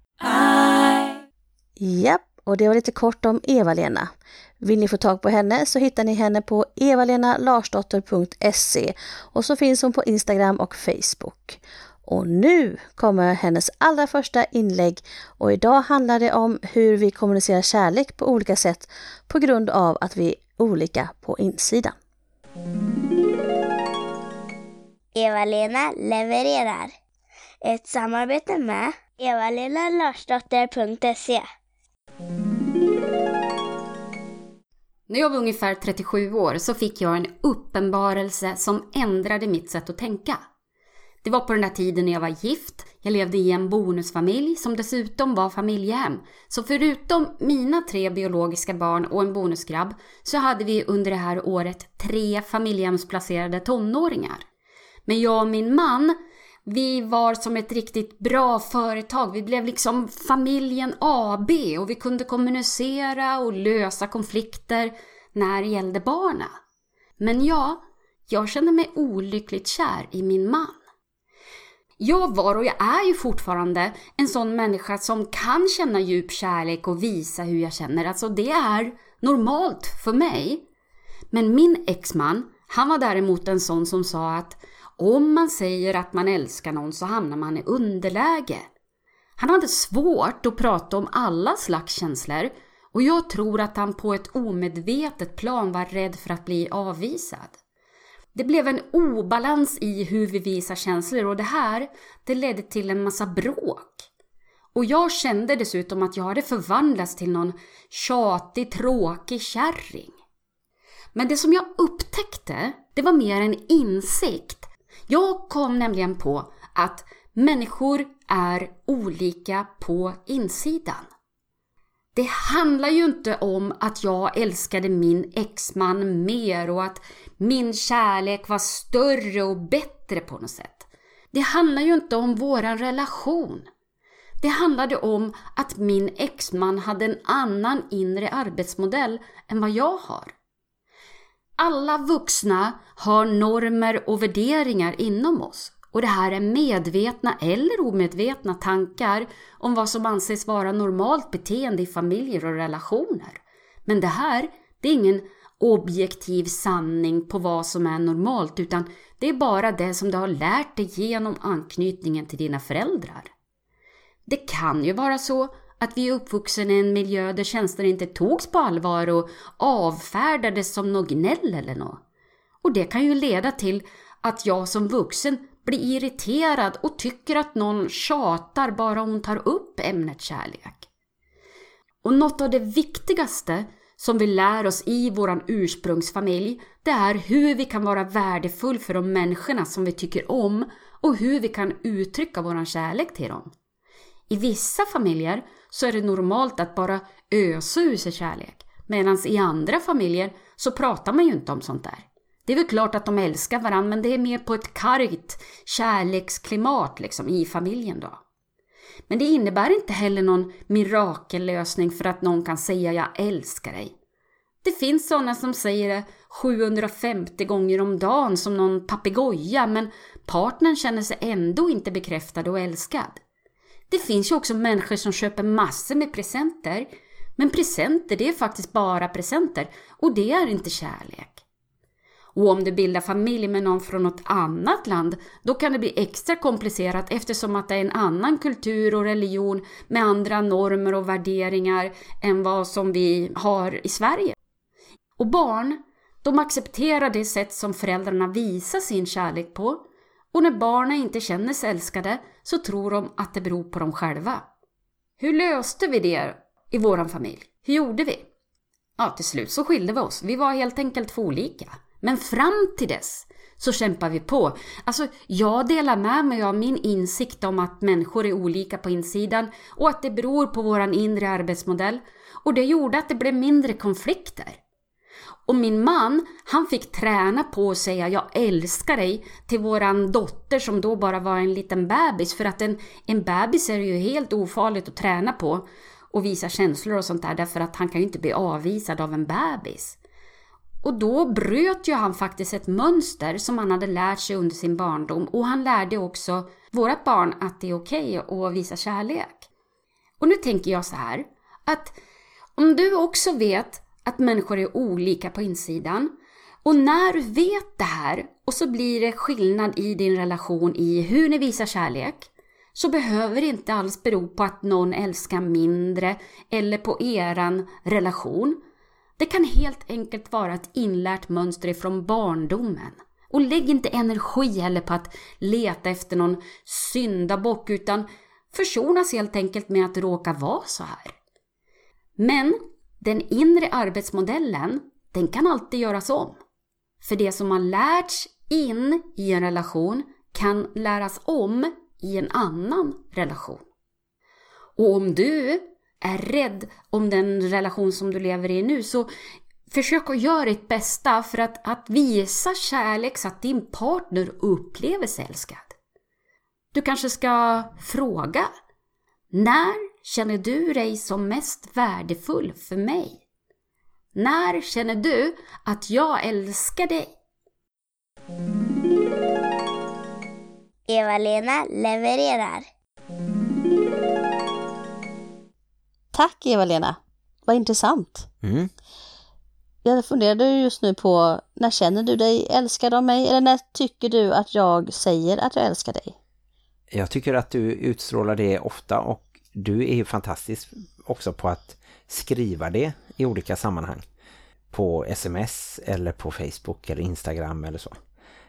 Japp, och det var lite kort om Eva-Lena. Vill ni få tag på henne så hittar ni henne på evalenalarsdotter.se och så finns hon på Instagram och Facebook. Och nu kommer hennes allra första inlägg och idag handlar det om hur vi kommunicerar kärlek på olika sätt på grund av att vi är olika på insidan. Eva-Lena levererar. Ett samarbete med evalenalarsdotter.se när jag var ungefär 37 år så fick jag en uppenbarelse som ändrade mitt sätt att tänka. Det var på den där tiden när jag var gift, jag levde i en bonusfamilj som dessutom var familjehem. Så förutom mina tre biologiska barn och en bonusgrabb så hade vi under det här året tre familjehemsplacerade tonåringar. Men jag och min man, vi var som ett riktigt bra företag. Vi blev liksom familjen AB och vi kunde kommunicera och lösa konflikter när det gällde barna. Men ja, jag kände mig olyckligt kär i min man. Jag var och jag är ju fortfarande en sån människa som kan känna djup kärlek och visa hur jag känner. Alltså det är normalt för mig. Men min exman, han var däremot en sån som sa att om man säger att man älskar någon så hamnar man i underläge. Han hade svårt att prata om alla slags känslor och jag tror att han på ett omedvetet plan var rädd för att bli avvisad. Det blev en obalans i hur vi visar känslor och det här, det ledde till en massa bråk. Och jag kände dessutom att jag hade förvandlats till någon tjatig, tråkig kärring. Men det som jag upptäckte, det var mer en insikt. Jag kom nämligen på att människor är olika på insidan. Det handlar ju inte om att jag älskade min exman mer och att min kärlek var större och bättre på något sätt. Det handlar ju inte om våran relation. Det handlade om att min exman hade en annan inre arbetsmodell än vad jag har. Alla vuxna har normer och värderingar inom oss och det här är medvetna eller omedvetna tankar om vad som anses vara normalt beteende i familjer och relationer. Men det här, det är ingen objektiv sanning på vad som är normalt utan det är bara det som du har lärt dig genom anknytningen till dina föräldrar. Det kan ju vara så att vi är uppvuxna i en miljö där känslor inte togs på allvar och avfärdades som något gnäll eller något. Och det kan ju leda till att jag som vuxen blir irriterad och tycker att någon tjatar bara hon tar upp ämnet kärlek. Och något av det viktigaste som vi lär oss i vår ursprungsfamilj, det är hur vi kan vara värdefull för de människorna som vi tycker om och hur vi kan uttrycka vår kärlek till dem. I vissa familjer så är det normalt att bara ösa ur sig kärlek, medan i andra familjer så pratar man ju inte om sånt där. Det är väl klart att de älskar varandra men det är mer på ett kargt kärleksklimat liksom i familjen då. Men det innebär inte heller någon mirakellösning för att någon kan säga jag älskar dig. Det finns sådana som säger det 750 gånger om dagen som någon papegoja men partnern känner sig ändå inte bekräftad och älskad. Det finns ju också människor som köper massor med presenter men presenter det är faktiskt bara presenter och det är inte kärlek. Och om du bildar familj med någon från något annat land, då kan det bli extra komplicerat eftersom att det är en annan kultur och religion med andra normer och värderingar än vad som vi har i Sverige. Och barn, de accepterar det sätt som föräldrarna visar sin kärlek på. Och när barnen inte känner sig älskade så tror de att det beror på dem själva. Hur löste vi det i våran familj? Hur gjorde vi? Ja, till slut så skilde vi oss. Vi var helt enkelt för olika. Men fram till dess så kämpar vi på. Alltså, jag delar med mig av min insikt om att människor är olika på insidan och att det beror på våran inre arbetsmodell. Och det gjorde att det blev mindre konflikter. Och min man, han fick träna på att säga jag älskar dig till våran dotter som då bara var en liten bebis. För att en, en bebis är ju helt ofarligt att träna på och visa känslor och sånt där därför att han kan ju inte bli avvisad av en bebis. Och då bröt ju han faktiskt ett mönster som han hade lärt sig under sin barndom och han lärde också vårat barn att det är okej okay att visa kärlek. Och nu tänker jag så här att om du också vet att människor är olika på insidan och när du vet det här och så blir det skillnad i din relation i hur ni visar kärlek så behöver det inte alls bero på att någon älskar mindre eller på eran relation det kan helt enkelt vara ett inlärt mönster ifrån barndomen. Och lägg inte energi heller på att leta efter någon syndabock utan försonas helt enkelt med att råka vara så här. Men den inre arbetsmodellen, den kan alltid göras om. För det som har lärts in i en relation kan läras om i en annan relation. Och om du är rädd om den relation som du lever i nu så försök att göra ditt bästa för att, att visa kärlek så att din partner upplever sig älskad. Du kanske ska fråga När känner du dig som mest värdefull för mig? När känner du att jag älskar dig? Eva-Lena levererar. Tack Eva-Lena. Vad intressant. Mm. jag funderade just nu på när känner du dig älskad av mig eller när tycker du att jag säger att jag älskar dig? Jag tycker att du utstrålar det ofta och du är ju fantastisk också på att skriva det i olika sammanhang. På sms eller på Facebook eller Instagram eller så.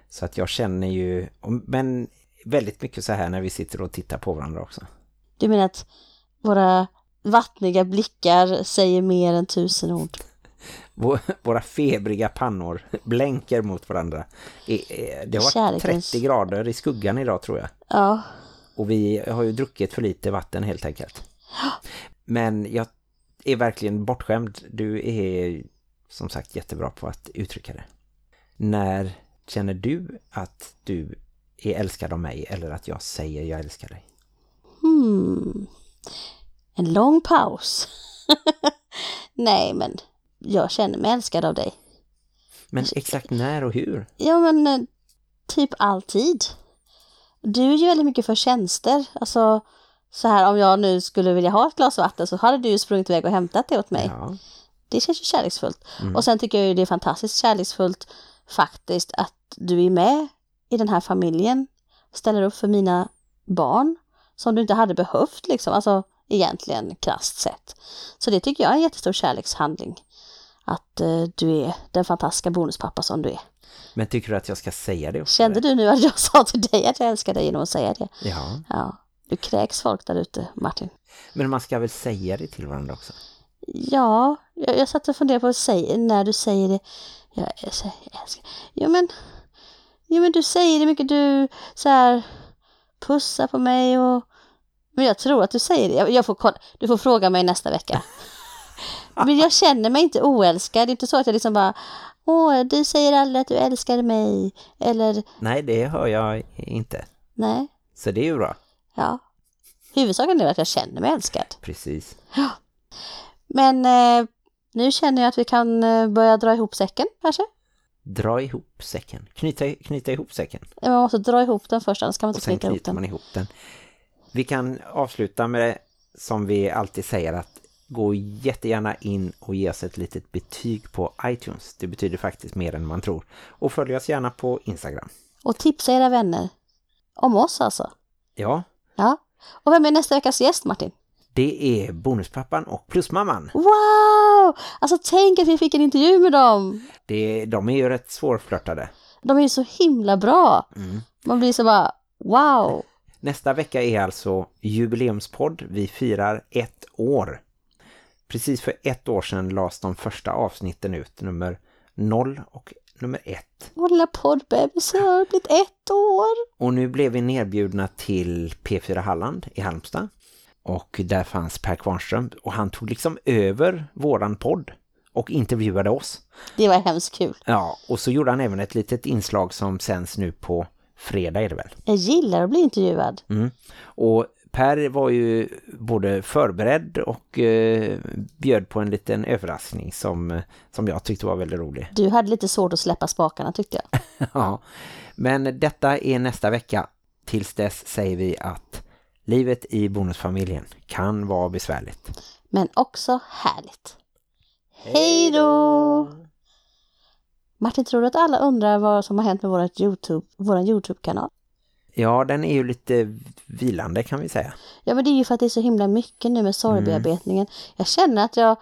Så att jag känner ju, men väldigt mycket så här när vi sitter och tittar på varandra också. Du menar att våra vattniga blickar säger mer än tusen ord? [LAUGHS] Våra febriga pannor blänker mot varandra. Det har varit Kärlekens... 30 grader i skuggan idag tror jag. Ja. Och vi har ju druckit för lite vatten helt enkelt. Men jag är verkligen bortskämd. Du är som sagt jättebra på att uttrycka det. När känner du att du är älskad av mig eller att jag säger jag älskar dig? Hmm. En lång paus. [LAUGHS] Nej, men jag känner mig älskad av dig. Men exakt när och hur? Ja, men eh, typ alltid. Du är ju väldigt mycket för tjänster. Alltså, så här om jag nu skulle vilja ha ett glas vatten så hade du ju sprungit iväg och hämtat det åt mig. Ja. Det känns ju kärleksfullt. Mm. Och sen tycker jag ju det är fantastiskt kärleksfullt faktiskt att du är med i den här familjen. Ställer upp för mina barn som du inte hade behövt liksom. Alltså egentligen krasst sett. Så det tycker jag är en jättestor kärlekshandling. Att eh, du är den fantastiska bonuspappa som du är. Men tycker du att jag ska säga det? Kände du nu att jag [LAUGHS] sa till dig att jag älskar dig genom att säga det? Ja. Ja. Du kräks folk där ute, Martin. Men man ska väl säga det till varandra också? Ja, jag, jag satt och funderade på att säga, när du säger det. Jag, jag, jag älskar. Jo men, jo men du säger det mycket, du så här pussar på mig och men jag tror att du säger det. Jag, jag får kolla. Du får fråga mig nästa vecka. [LAUGHS] Men jag känner mig inte oälskad. Det är inte så att jag liksom bara Åh, du säger aldrig att du älskar mig. Eller... Nej, det hör jag inte. Nej. Så det är ju bra. Ja. Huvudsaken är att jag känner mig älskad. Precis. Ja. Men eh, nu känner jag att vi kan eh, börja dra ihop säcken, kanske? Dra ihop säcken. Knyta, knyta ihop säcken. Man måste dra ihop den först, annars kan man inte knyta ihop den. man ihop den. Vi kan avsluta med som vi alltid säger att gå jättegärna in och ge oss ett litet betyg på iTunes. Det betyder faktiskt mer än man tror. Och följ oss gärna på Instagram. Och tipsa era vänner. Om oss alltså. Ja. Ja. Och vem är nästa veckas gäst Martin? Det är bonuspappan och plusmamman. Wow! Alltså tänk att vi fick en intervju med dem. Det, de är ju rätt svårflörtade. De är ju så himla bra. Mm. Man blir så bara, wow. Nästa vecka är alltså jubileumspodd. Vi firar ett år. Precis för ett år sedan lades de första avsnitten ut, nummer 0 och nummer 1. Vår lilla poddbebis har blivit ett år. Och nu blev vi nerbjudna till P4 Halland i Halmstad. Och där fanns Per Kvarnström och han tog liksom över våran podd och intervjuade oss. Det var hemskt kul. Ja, och så gjorde han även ett litet inslag som sänds nu på fredag är det väl? Jag gillar att bli intervjuad. Mm. Och Per var ju både förberedd och eh, bjöd på en liten överraskning som, som jag tyckte var väldigt rolig. Du hade lite svårt att släppa spakarna tyckte jag. [LAUGHS] ja, men detta är nästa vecka. Tills dess säger vi att livet i bonusfamiljen kan vara besvärligt. Men också härligt. Hej då! Martin, tror du att alla undrar vad som har hänt med vårt YouTube, vår YouTube-kanal? Ja, den är ju lite vilande kan vi säga. Ja, men det är ju för att det är så himla mycket nu med sorgbearbetningen. Mm. Jag känner att jag,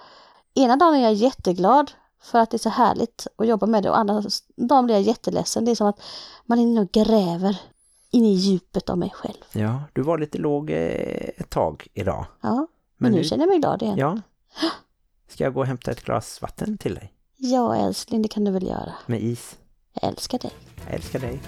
ena dagen är jag jätteglad för att det är så härligt att jobba med det och andra dagen blir jag jätteledsen. Det är som att man är inne och gräver in i djupet av mig själv. Ja, du var lite låg eh, ett tag idag. Ja, men, men nu, nu känner jag mig glad igen. Ja. Ska jag gå och hämta ett glas vatten till dig? Ja, älskling, det kan du väl göra. Med is? Jag älskar dig. Jag älskar dig.